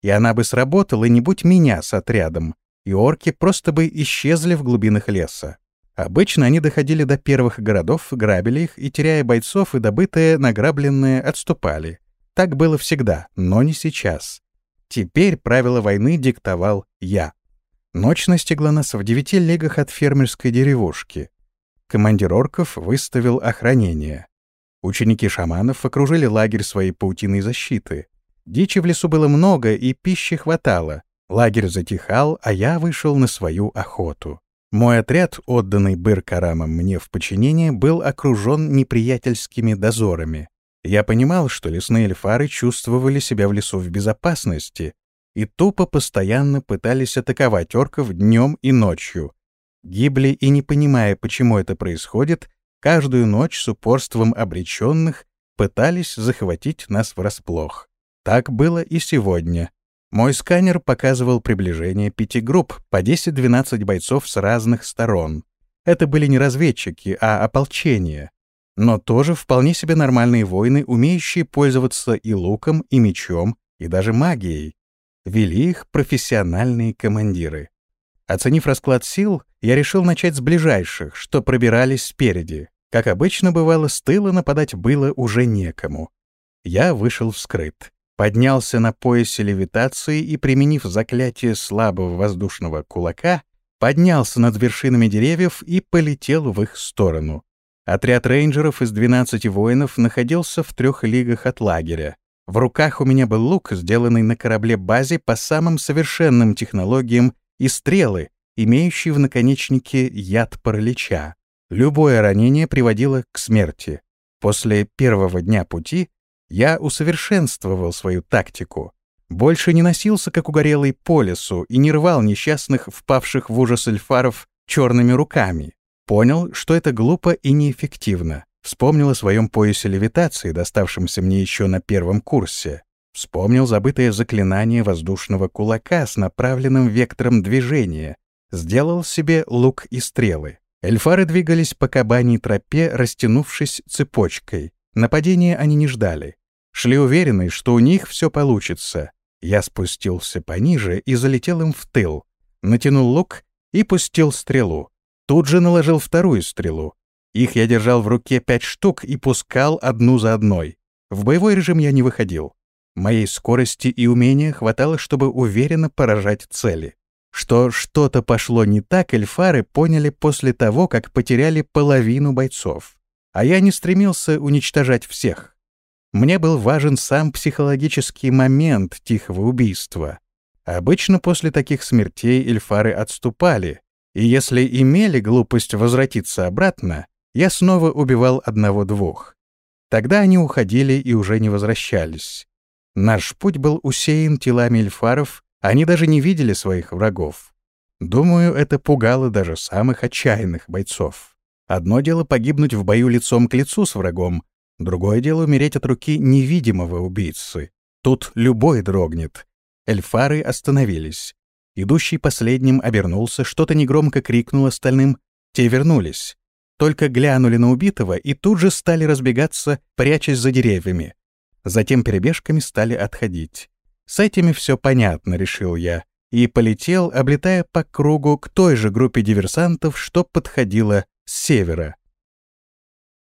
И она бы сработала, не будь меня с отрядом, и орки просто бы исчезли в глубинах леса. Обычно они доходили до первых городов, грабили их и, теряя бойцов и добытые, награбленные, отступали. Так было всегда, но не сейчас. Теперь правила войны диктовал я. Ночь настигла нас в девяти легах от фермерской деревушки. Командир орков выставил охранение. Ученики шаманов окружили лагерь своей паутиной защиты. Дичи в лесу было много, и пищи хватало. Лагерь затихал, а я вышел на свою охоту. Мой отряд, отданный Быр-Карамом мне в подчинение, был окружен неприятельскими дозорами. Я понимал, что лесные эльфары чувствовали себя в лесу в безопасности и тупо постоянно пытались атаковать орков днем и ночью. Гибли и не понимая, почему это происходит, каждую ночь с упорством обреченных пытались захватить нас врасплох. Так было и сегодня. Мой сканер показывал приближение пяти групп, по 10-12 бойцов с разных сторон. Это были не разведчики, а ополчение. Но тоже вполне себе нормальные воины, умеющие пользоваться и луком, и мечом, и даже магией. Вели их профессиональные командиры. Оценив расклад сил, я решил начать с ближайших, что пробирались спереди. Как обычно бывало, с тыла нападать было уже некому. Я вышел вскрыт поднялся на поясе левитации и, применив заклятие слабого воздушного кулака, поднялся над вершинами деревьев и полетел в их сторону. Отряд рейнджеров из 12 воинов находился в трех лигах от лагеря. В руках у меня был лук, сделанный на корабле-базе по самым совершенным технологиям, и стрелы, имеющие в наконечнике яд паралича. Любое ранение приводило к смерти. После первого дня пути я усовершенствовал свою тактику. Больше не носился, как угорелый по лесу, и не рвал несчастных, впавших в ужас эльфаров, черными руками. Понял, что это глупо и неэффективно. Вспомнил о своем поясе левитации, доставшемся мне еще на первом курсе. Вспомнил забытое заклинание воздушного кулака с направленным вектором движения. Сделал себе лук и стрелы. Эльфары двигались по кабаней тропе, растянувшись цепочкой. Нападения они не ждали. Шли уверенные, что у них все получится. Я спустился пониже и залетел им в тыл. Натянул лук и пустил стрелу. Тут же наложил вторую стрелу. Их я держал в руке пять штук и пускал одну за одной. В боевой режим я не выходил. Моей скорости и умения хватало, чтобы уверенно поражать цели. Что что-то пошло не так, эльфары поняли после того, как потеряли половину бойцов а я не стремился уничтожать всех. Мне был важен сам психологический момент тихого убийства. Обычно после таких смертей эльфары отступали, и если имели глупость возвратиться обратно, я снова убивал одного-двух. Тогда они уходили и уже не возвращались. Наш путь был усеян телами эльфаров, они даже не видели своих врагов. Думаю, это пугало даже самых отчаянных бойцов. Одно дело погибнуть в бою лицом к лицу с врагом, другое дело умереть от руки невидимого убийцы. Тут любой дрогнет. Эльфары остановились. Идущий последним обернулся, что-то негромко крикнул остальным. Те вернулись. Только глянули на убитого и тут же стали разбегаться, прячась за деревьями. Затем перебежками стали отходить. С этими все понятно, решил я, и полетел, облетая по кругу к той же группе диверсантов, что подходила с севера.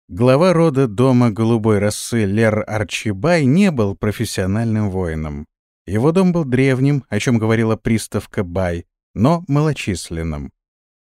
Глава рода дома голубой расы Лер Арчибай не был профессиональным воином. Его дом был древним, о чем говорила приставка «бай», но малочисленным.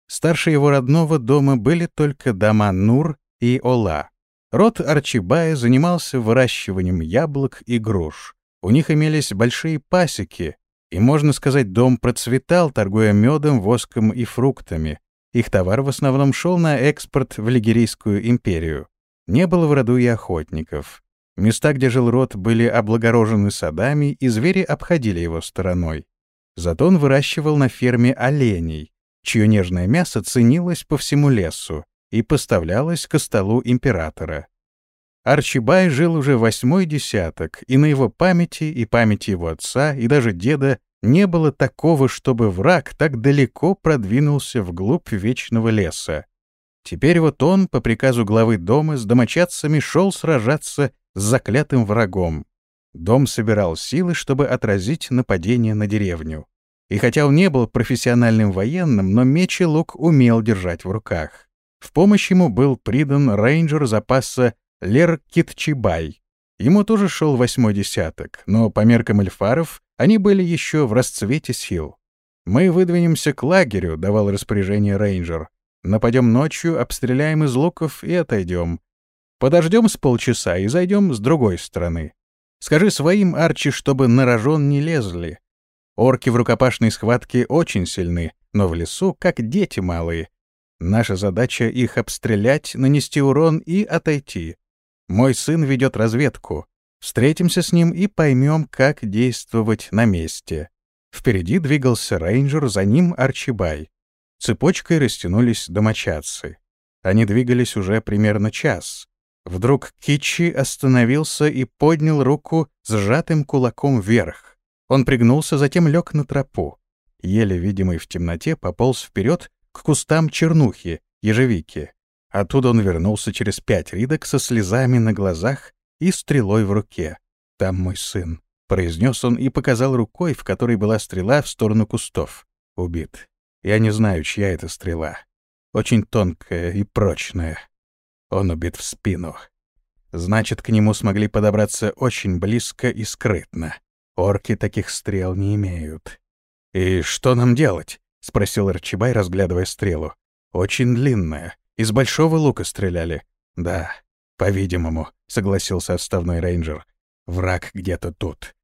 Старше его родного дома были только дома Нур и Ола. Род Арчибая занимался выращиванием яблок и груш. У них имелись большие пасеки, и, можно сказать, дом процветал, торгуя медом, воском и фруктами, их товар в основном шел на экспорт в Лигерийскую империю. Не было в роду и охотников. Места, где жил род, были облагорожены садами, и звери обходили его стороной. Зато он выращивал на ферме оленей, чье нежное мясо ценилось по всему лесу и поставлялось к столу императора. Арчибай жил уже восьмой десяток, и на его памяти и памяти его отца и даже деда не было такого, чтобы враг так далеко продвинулся вглубь вечного леса. Теперь вот он, по приказу главы дома, с домочадцами шел сражаться с заклятым врагом. Дом собирал силы, чтобы отразить нападение на деревню. И хотя он не был профессиональным военным, но меч и лук умел держать в руках. В помощь ему был придан рейнджер запаса Лер Китчибай. Ему тоже шел восьмой десяток, но по меркам эльфаров они были еще в расцвете сил. «Мы выдвинемся к лагерю», — давал распоряжение рейнджер. «Нападем ночью, обстреляем из луков и отойдем. Подождем с полчаса и зайдем с другой стороны. Скажи своим, Арчи, чтобы на рожон не лезли. Орки в рукопашной схватке очень сильны, но в лесу как дети малые. Наша задача — их обстрелять, нанести урон и отойти. Мой сын ведет разведку. Встретимся с ним и поймем, как действовать на месте. Впереди двигался рейнджер, за ним Арчибай. Цепочкой растянулись домочадцы. Они двигались уже примерно час. Вдруг Кичи остановился и поднял руку сжатым кулаком вверх. Он пригнулся, затем лег на тропу. Еле видимый в темноте пополз вперед к кустам чернухи, ежевики. Оттуда он вернулся через пять ридок со слезами на глазах и стрелой в руке. «Там мой сын», — произнес он и показал рукой, в которой была стрела в сторону кустов. Убит. Я не знаю, чья это стрела. Очень тонкая и прочная. Он убит в спину. Значит, к нему смогли подобраться очень близко и скрытно. Орки таких стрел не имеют. «И что нам делать?» — спросил Арчибай, разглядывая стрелу. «Очень длинная. Из большого лука стреляли». «Да, по-видимому», — согласился отставной рейнджер. «Враг где-то тут.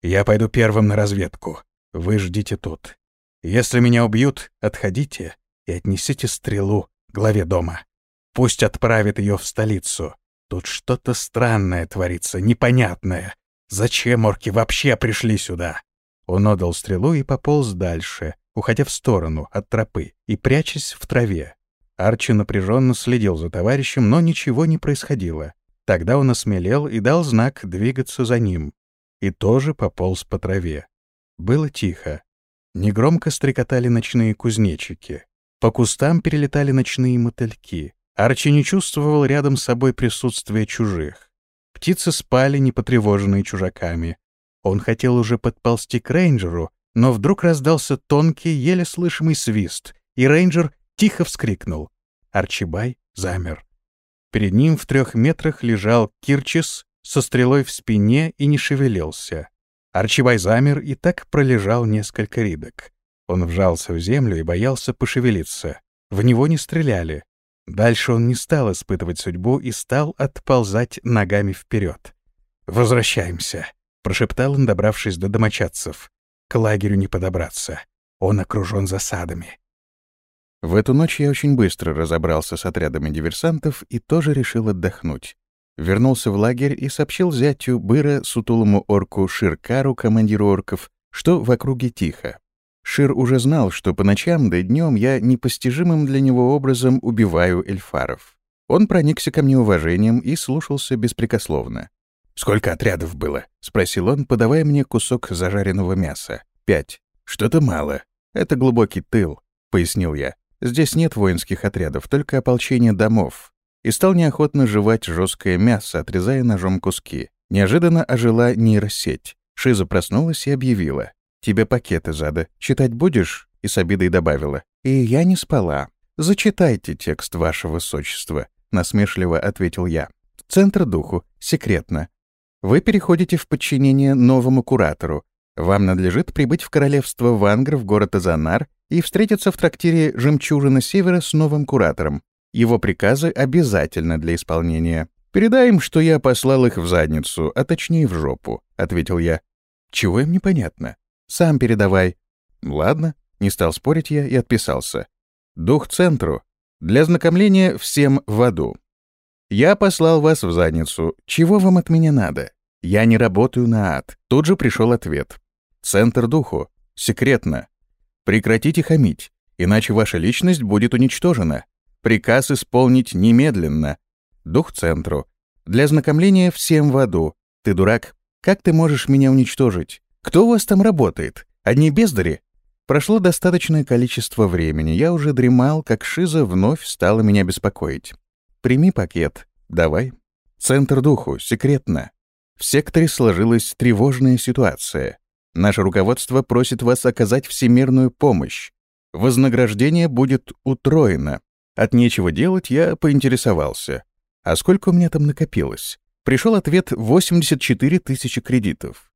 Я пойду первым на разведку. Вы ждите тут. Если меня убьют, отходите и отнесите стрелу главе дома». Пусть отправит ее в столицу. Тут что-то странное творится, непонятное. Зачем орки вообще пришли сюда? Он отдал стрелу и пополз дальше, уходя в сторону от тропы и прячась в траве. Арчи напряженно следил за товарищем, но ничего не происходило. Тогда он осмелел и дал знак двигаться за ним. И тоже пополз по траве. Было тихо. Негромко стрекотали ночные кузнечики. По кустам перелетали ночные мотыльки. Арчи не чувствовал рядом с собой присутствия чужих. Птицы спали, не потревоженные чужаками. Он хотел уже подползти к рейнджеру, но вдруг раздался тонкий, еле слышимый свист, и рейнджер тихо вскрикнул. Арчибай замер. Перед ним в трех метрах лежал Кирчис со стрелой в спине и не шевелился. Арчибай замер и так пролежал несколько ридок. Он вжался в землю и боялся пошевелиться. В него не стреляли. Дальше он не стал испытывать судьбу и стал отползать ногами вперед. «Возвращаемся», — прошептал он, добравшись до домочадцев. «К лагерю не подобраться. Он окружен засадами». В эту ночь я очень быстро разобрался с отрядами диверсантов и тоже решил отдохнуть. Вернулся в лагерь и сообщил зятю Быра, сутулому орку Ширкару, командиру орков, что в округе тихо. Шир уже знал, что по ночам да днем я непостижимым для него образом убиваю эльфаров. Он проникся ко мне уважением и слушался беспрекословно. «Сколько отрядов было?» — спросил он, подавая мне кусок зажаренного мяса. «Пять. Что-то мало. Это глубокий тыл», — пояснил я. «Здесь нет воинских отрядов, только ополчение домов». И стал неохотно жевать жесткое мясо, отрезая ножом куски. Неожиданно ожила нейросеть. Шиза проснулась и объявила. «Тебе пакеты зада. Читать будешь?» И с обидой добавила. «И я не спала. Зачитайте текст, ваше высочество», — насмешливо ответил я. «Центр духу. Секретно. Вы переходите в подчинение новому куратору. Вам надлежит прибыть в королевство Вангр в город Азанар и встретиться в трактире «Жемчужина Севера» с новым куратором. Его приказы обязательно для исполнения. «Передай им, что я послал их в задницу, а точнее в жопу», — ответил я. «Чего им непонятно? Сам передавай». «Ладно», — не стал спорить я и отписался. «Дух центру. Для знакомления всем в аду. Я послал вас в задницу. Чего вам от меня надо? Я не работаю на ад». Тут же пришел ответ. «Центр духу. Секретно. Прекратите хамить, иначе ваша личность будет уничтожена. Приказ исполнить немедленно. Дух центру. Для знакомления всем в аду. Ты дурак? Как ты можешь меня уничтожить? Кто у вас там работает? Одни бездари? Прошло достаточное количество времени. Я уже дремал, как Шиза вновь стала меня беспокоить. «Прими пакет. Давай». Центр духу. Секретно. В секторе сложилась тревожная ситуация. Наше руководство просит вас оказать всемирную помощь. Вознаграждение будет утроено. От нечего делать я поинтересовался. А сколько у меня там накопилось? Пришел ответ 84 тысячи кредитов.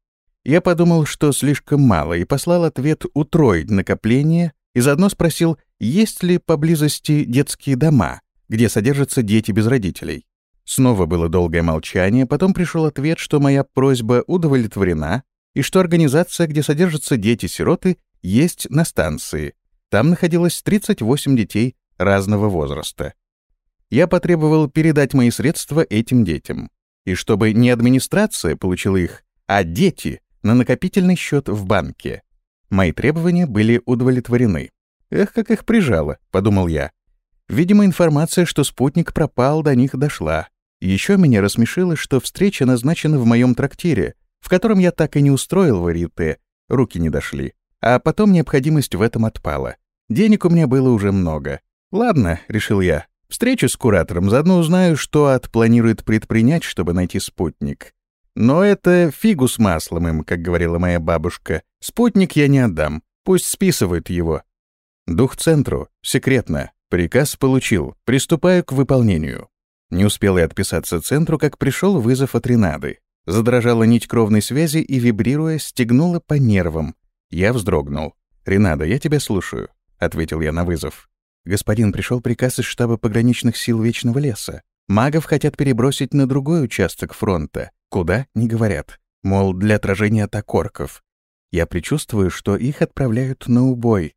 Я подумал, что слишком мало, и послал ответ утроить накопление, и заодно спросил, есть ли поблизости детские дома, где содержатся дети без родителей. Снова было долгое молчание, потом пришел ответ, что моя просьба удовлетворена, и что организация, где содержатся дети-сироты, есть на станции. Там находилось 38 детей разного возраста. Я потребовал передать мои средства этим детям. И чтобы не администрация получила их, а дети на накопительный счет в банке. Мои требования были удовлетворены. «Эх, как их прижало», — подумал я. Видимо, информация, что спутник пропал, до них дошла. Еще меня рассмешило, что встреча назначена в моем трактире, в котором я так и не устроил варите, руки не дошли. А потом необходимость в этом отпала. Денег у меня было уже много. «Ладно», — решил я, — «встречу с куратором, заодно узнаю, что Ад планирует предпринять, чтобы найти спутник. Но это фигу с маслом им, как говорила моя бабушка. Спутник я не отдам. Пусть списывают его. Дух центру. Секретно. Приказ получил. Приступаю к выполнению. Не успел я отписаться центру, как пришел вызов от Ренады. Задрожала нить кровной связи и, вибрируя, стегнула по нервам. Я вздрогнул. «Ренада, я тебя слушаю», — ответил я на вызов. «Господин, пришел приказ из штаба пограничных сил Вечного леса. Магов хотят перебросить на другой участок фронта. Куда — не говорят. Мол, для отражения атак орков. Я предчувствую, что их отправляют на убой.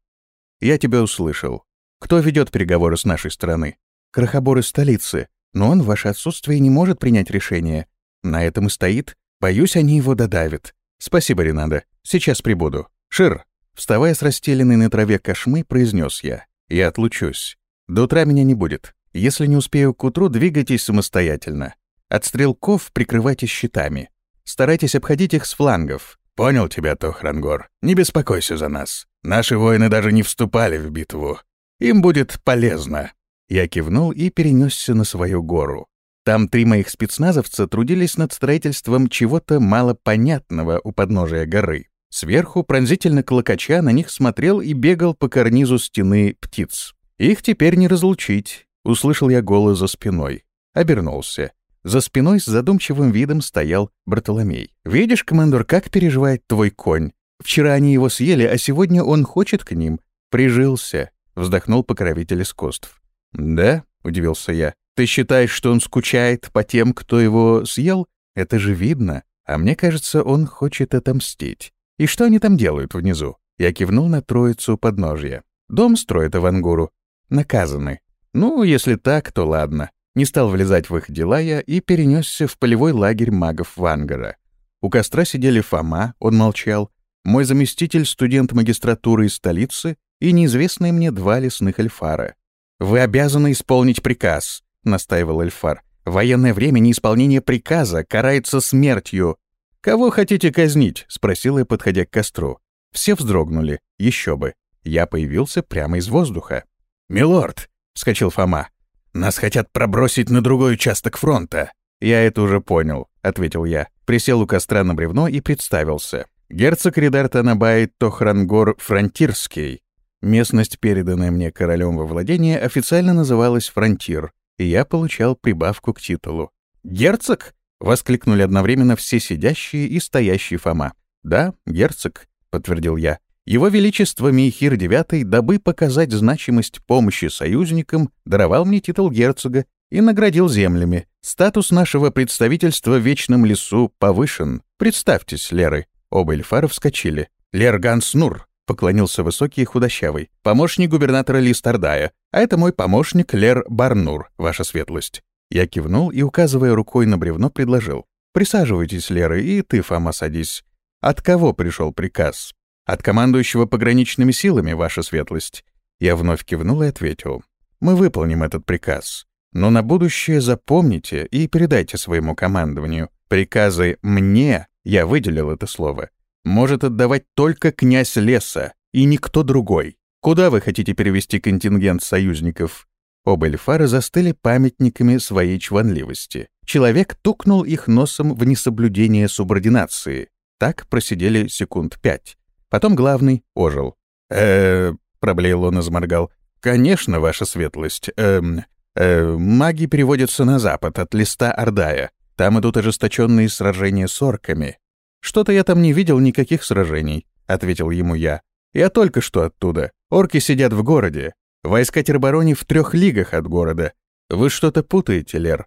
Я тебя услышал. Кто ведет переговоры с нашей стороны? Крохобор из столицы. Но он в ваше отсутствие не может принять решение. На этом и стоит. Боюсь, они его додавят. Спасибо, Ренада. Сейчас прибуду. Шир, вставая с расстеленной на траве кошмы, произнес я. Я отлучусь. До утра меня не будет. Если не успею к утру, двигайтесь самостоятельно. От стрелков прикрывайтесь щитами. Старайтесь обходить их с флангов. Понял тебя, Тохрангор. Не беспокойся за нас. Наши воины даже не вступали в битву. Им будет полезно. Я кивнул и перенесся на свою гору. Там три моих спецназовца трудились над строительством чего-то малопонятного у подножия горы. Сверху, пронзительно клокоча, на них смотрел и бегал по карнизу стены птиц. Их теперь не разлучить. Услышал я голос за спиной. Обернулся. За спиной с задумчивым видом стоял Бартоломей. «Видишь, командор, как переживает твой конь? Вчера они его съели, а сегодня он хочет к ним. Прижился», — вздохнул покровитель искусств. «Да?» — удивился я. «Ты считаешь, что он скучает по тем, кто его съел? Это же видно. А мне кажется, он хочет отомстить. И что они там делают внизу?» Я кивнул на троицу подножья. «Дом строят Авангуру. Наказаны. Ну, если так, то ладно. Не стал влезать в их дела я и перенесся в полевой лагерь магов Вангара. У костра сидели Фома, он молчал, мой заместитель, студент магистратуры из столицы и неизвестные мне два лесных эльфара. «Вы обязаны исполнить приказ», — настаивал эльфар. «Военное время неисполнение приказа карается смертью». «Кого хотите казнить?» — спросил я, подходя к костру. Все вздрогнули. Еще бы. Я появился прямо из воздуха. «Милорд!» — вскочил Фома. Нас хотят пробросить на другой участок фронта». «Я это уже понял», — ответил я. Присел у костра на бревно и представился. Герцог Ридар Танабай Тохрангор Фронтирский. Местность, переданная мне королем во владение, официально называлась Фронтир, и я получал прибавку к титулу. «Герцог?» — воскликнули одновременно все сидящие и стоящий Фома. «Да, герцог», — подтвердил я. Его Величество Мейхир IX, дабы показать значимость помощи союзникам, даровал мне титул герцога и наградил землями. Статус нашего представительства в Вечном лесу повышен. Представьтесь, Леры. Оба эльфара вскочили. Лер Ганснур, поклонился высокий и худощавый, помощник губернатора Листардая, а это мой помощник Лер Барнур, ваша светлость. Я кивнул и, указывая рукой на бревно, предложил. «Присаживайтесь, Леры, и ты, Фома, садись. От кого пришел приказ?» «От командующего пограничными силами, ваша светлость». Я вновь кивнул и ответил. «Мы выполним этот приказ. Но на будущее запомните и передайте своему командованию. Приказы «мне» — я выделил это слово — может отдавать только князь леса, и никто другой. Куда вы хотите перевести контингент союзников?» Оба эльфара застыли памятниками своей чванливости. Человек тукнул их носом в несоблюдение субординации. Так просидели секунд пять. Потом главный ожил. э проблеял он и заморгал. «Конечно, ваша светлость. Эм... Э, маги переводятся на запад, от листа Ордая. Там идут ожесточенные сражения с орками. Что-то я там не видел никаких сражений», — ответил ему я. «Я только что оттуда. Орки сидят в городе. Войска Тербарони в трех лигах от города. Вы что-то путаете, Лер?»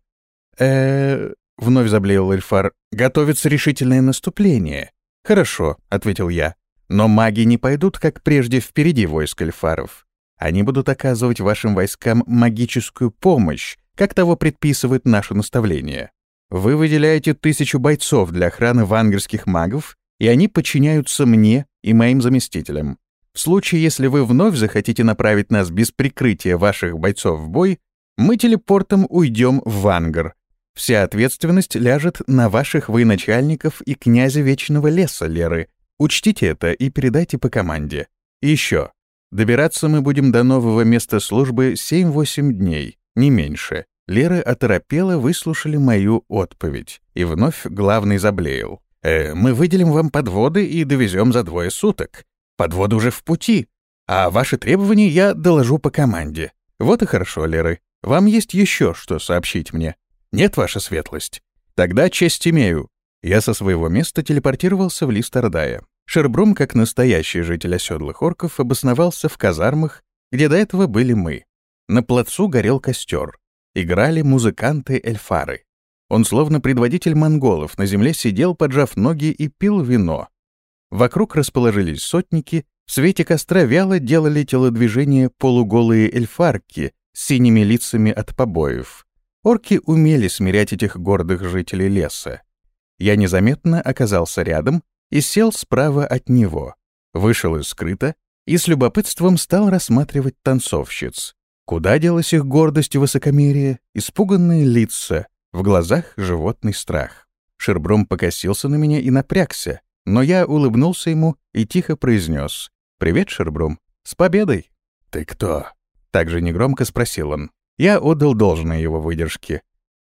э вновь заблеял Эльфар. «Готовится решительное наступление». «Хорошо», — ответил я. «Но маги не пойдут, как прежде, впереди войск Эльфаров. Они будут оказывать вашим войскам магическую помощь, как того предписывает наше наставление. Вы выделяете тысячу бойцов для охраны вангерских магов, и они подчиняются мне и моим заместителям. В случае, если вы вновь захотите направить нас без прикрытия ваших бойцов в бой, мы телепортом уйдем в Вангар. Вся ответственность ляжет на ваших военачальников и князя Вечного Леса, Леры. Учтите это и передайте по команде. Еще. Добираться мы будем до нового места службы 7-8 дней, не меньше. Лера оторопела, выслушали мою отповедь. И вновь главный заблеял. «Э, «Мы выделим вам подводы и довезем за двое суток. Подводы уже в пути. А ваши требования я доложу по команде. Вот и хорошо, Леры. Вам есть еще что сообщить мне? Нет, ваша светлость? Тогда честь имею». Я со своего места телепортировался в лист Ордая. Шербрум, как настоящий житель оседлых орков, обосновался в казармах, где до этого были мы. На плацу горел костер. Играли музыканты-эльфары. Он, словно предводитель монголов, на земле сидел, поджав ноги и пил вино. Вокруг расположились сотники, в свете костра вяло делали телодвижения полуголые эльфарки с синими лицами от побоев. Орки умели смирять этих гордых жителей леса. Я незаметно оказался рядом и сел справа от него, вышел из скрыта и с любопытством стал рассматривать танцовщиц. Куда делась их гордость и высокомерие, испуганные лица, в глазах животный страх. Шербром покосился на меня и напрягся, но я улыбнулся ему и тихо произнес «Привет, Шербрум, с победой!» «Ты кто?» — также негромко спросил он. Я отдал должное его выдержке.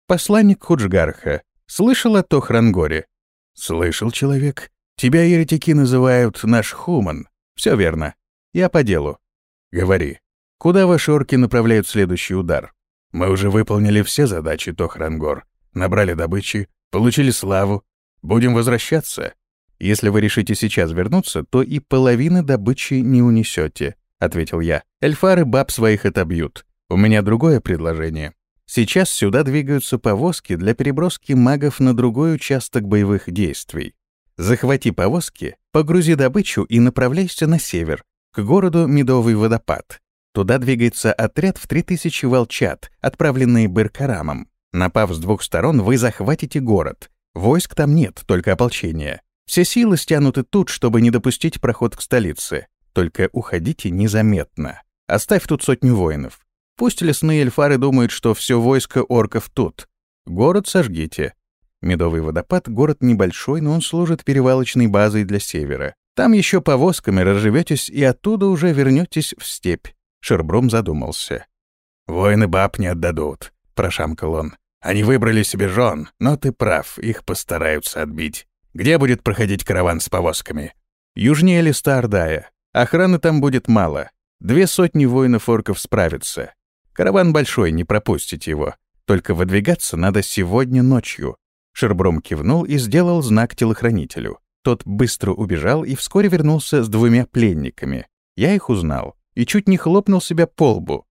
«Посланник Худжгарха. Слышал о Тохрангоре?» «Слышал, человек. Тебя еретики называют наш Хуман. Все верно. Я по делу. Говори. Куда ваши орки направляют следующий удар? Мы уже выполнили все задачи Тохрангор. Набрали добычи, получили славу. Будем возвращаться. Если вы решите сейчас вернуться, то и половины добычи не унесете, ответил я. Эльфары баб своих отобьют. У меня другое предложение. Сейчас сюда двигаются повозки для переброски магов на другой участок боевых действий. Захвати повозки, погрузи добычу и направляйся на север, к городу Медовый водопад. Туда двигается отряд в 3000 волчат, отправленные Беркарамом. Напав с двух сторон, вы захватите город. Войск там нет, только ополчение. Все силы стянуты тут, чтобы не допустить проход к столице. Только уходите незаметно. Оставь тут сотню воинов. Пусть лесные эльфары думают, что все войско орков тут. Город сожгите. Медовый водопад — город небольшой, но он служит перевалочной базой для севера. Там еще повозками разживетесь и оттуда уже вернетесь в степь. Шербрум задумался. «Воины баб не отдадут», — прошамкал он. «Они выбрали себе жен, но ты прав, их постараются отбить. Где будет проходить караван с повозками?» «Южнее листа Ордая. Охраны там будет мало. Две сотни воинов-орков справятся. Караван большой, не пропустите его. Только выдвигаться надо сегодня ночью. Шербром кивнул и сделал знак телохранителю. Тот быстро убежал и вскоре вернулся с двумя пленниками. Я их узнал и чуть не хлопнул себя по лбу.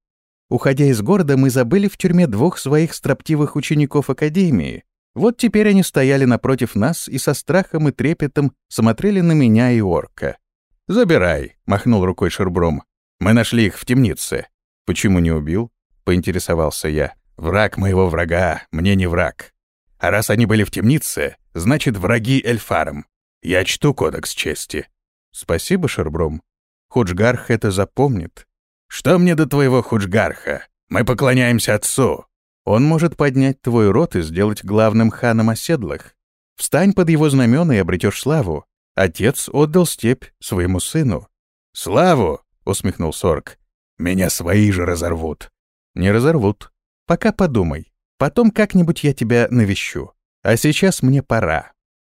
Уходя из города, мы забыли в тюрьме двух своих строптивых учеников Академии. Вот теперь они стояли напротив нас и со страхом и трепетом смотрели на меня и орка. «Забирай», — махнул рукой Шербром. «Мы нашли их в темнице». «Почему не убил?» — поинтересовался я. «Враг моего врага, мне не враг. А раз они были в темнице, значит, враги эльфарам. Я чту кодекс чести». «Спасибо, Шербром. Худжгарх это запомнит». «Что мне до твоего Худжгарха? Мы поклоняемся отцу». «Он может поднять твой род и сделать главным ханом оседлых. Встань под его знамена и обретешь славу. Отец отдал степь своему сыну. «Славу!» — усмехнулся орк. «Меня свои же разорвут». «Не разорвут. Пока подумай. Потом как-нибудь я тебя навещу. А сейчас мне пора».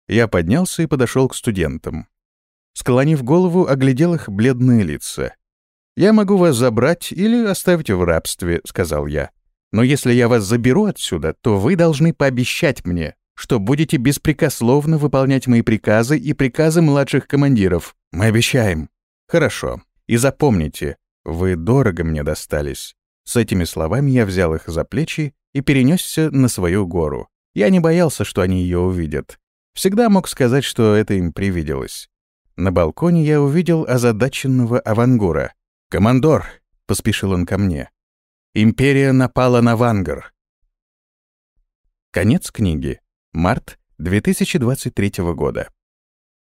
Я поднялся и подошел к студентам. Склонив голову, оглядел их бледные лица. «Я могу вас забрать или оставить в рабстве», — сказал я. «Но если я вас заберу отсюда, то вы должны пообещать мне, что будете беспрекословно выполнять мои приказы и приказы младших командиров. Мы обещаем». «Хорошо. И запомните, вы дорого мне достались». С этими словами я взял их за плечи и перенесся на свою гору. Я не боялся, что они ее увидят. Всегда мог сказать, что это им привиделось. На балконе я увидел озадаченного авангура. «Командор!» — поспешил он ко мне. «Империя напала на Вангар». Конец книги. Март 2023 года.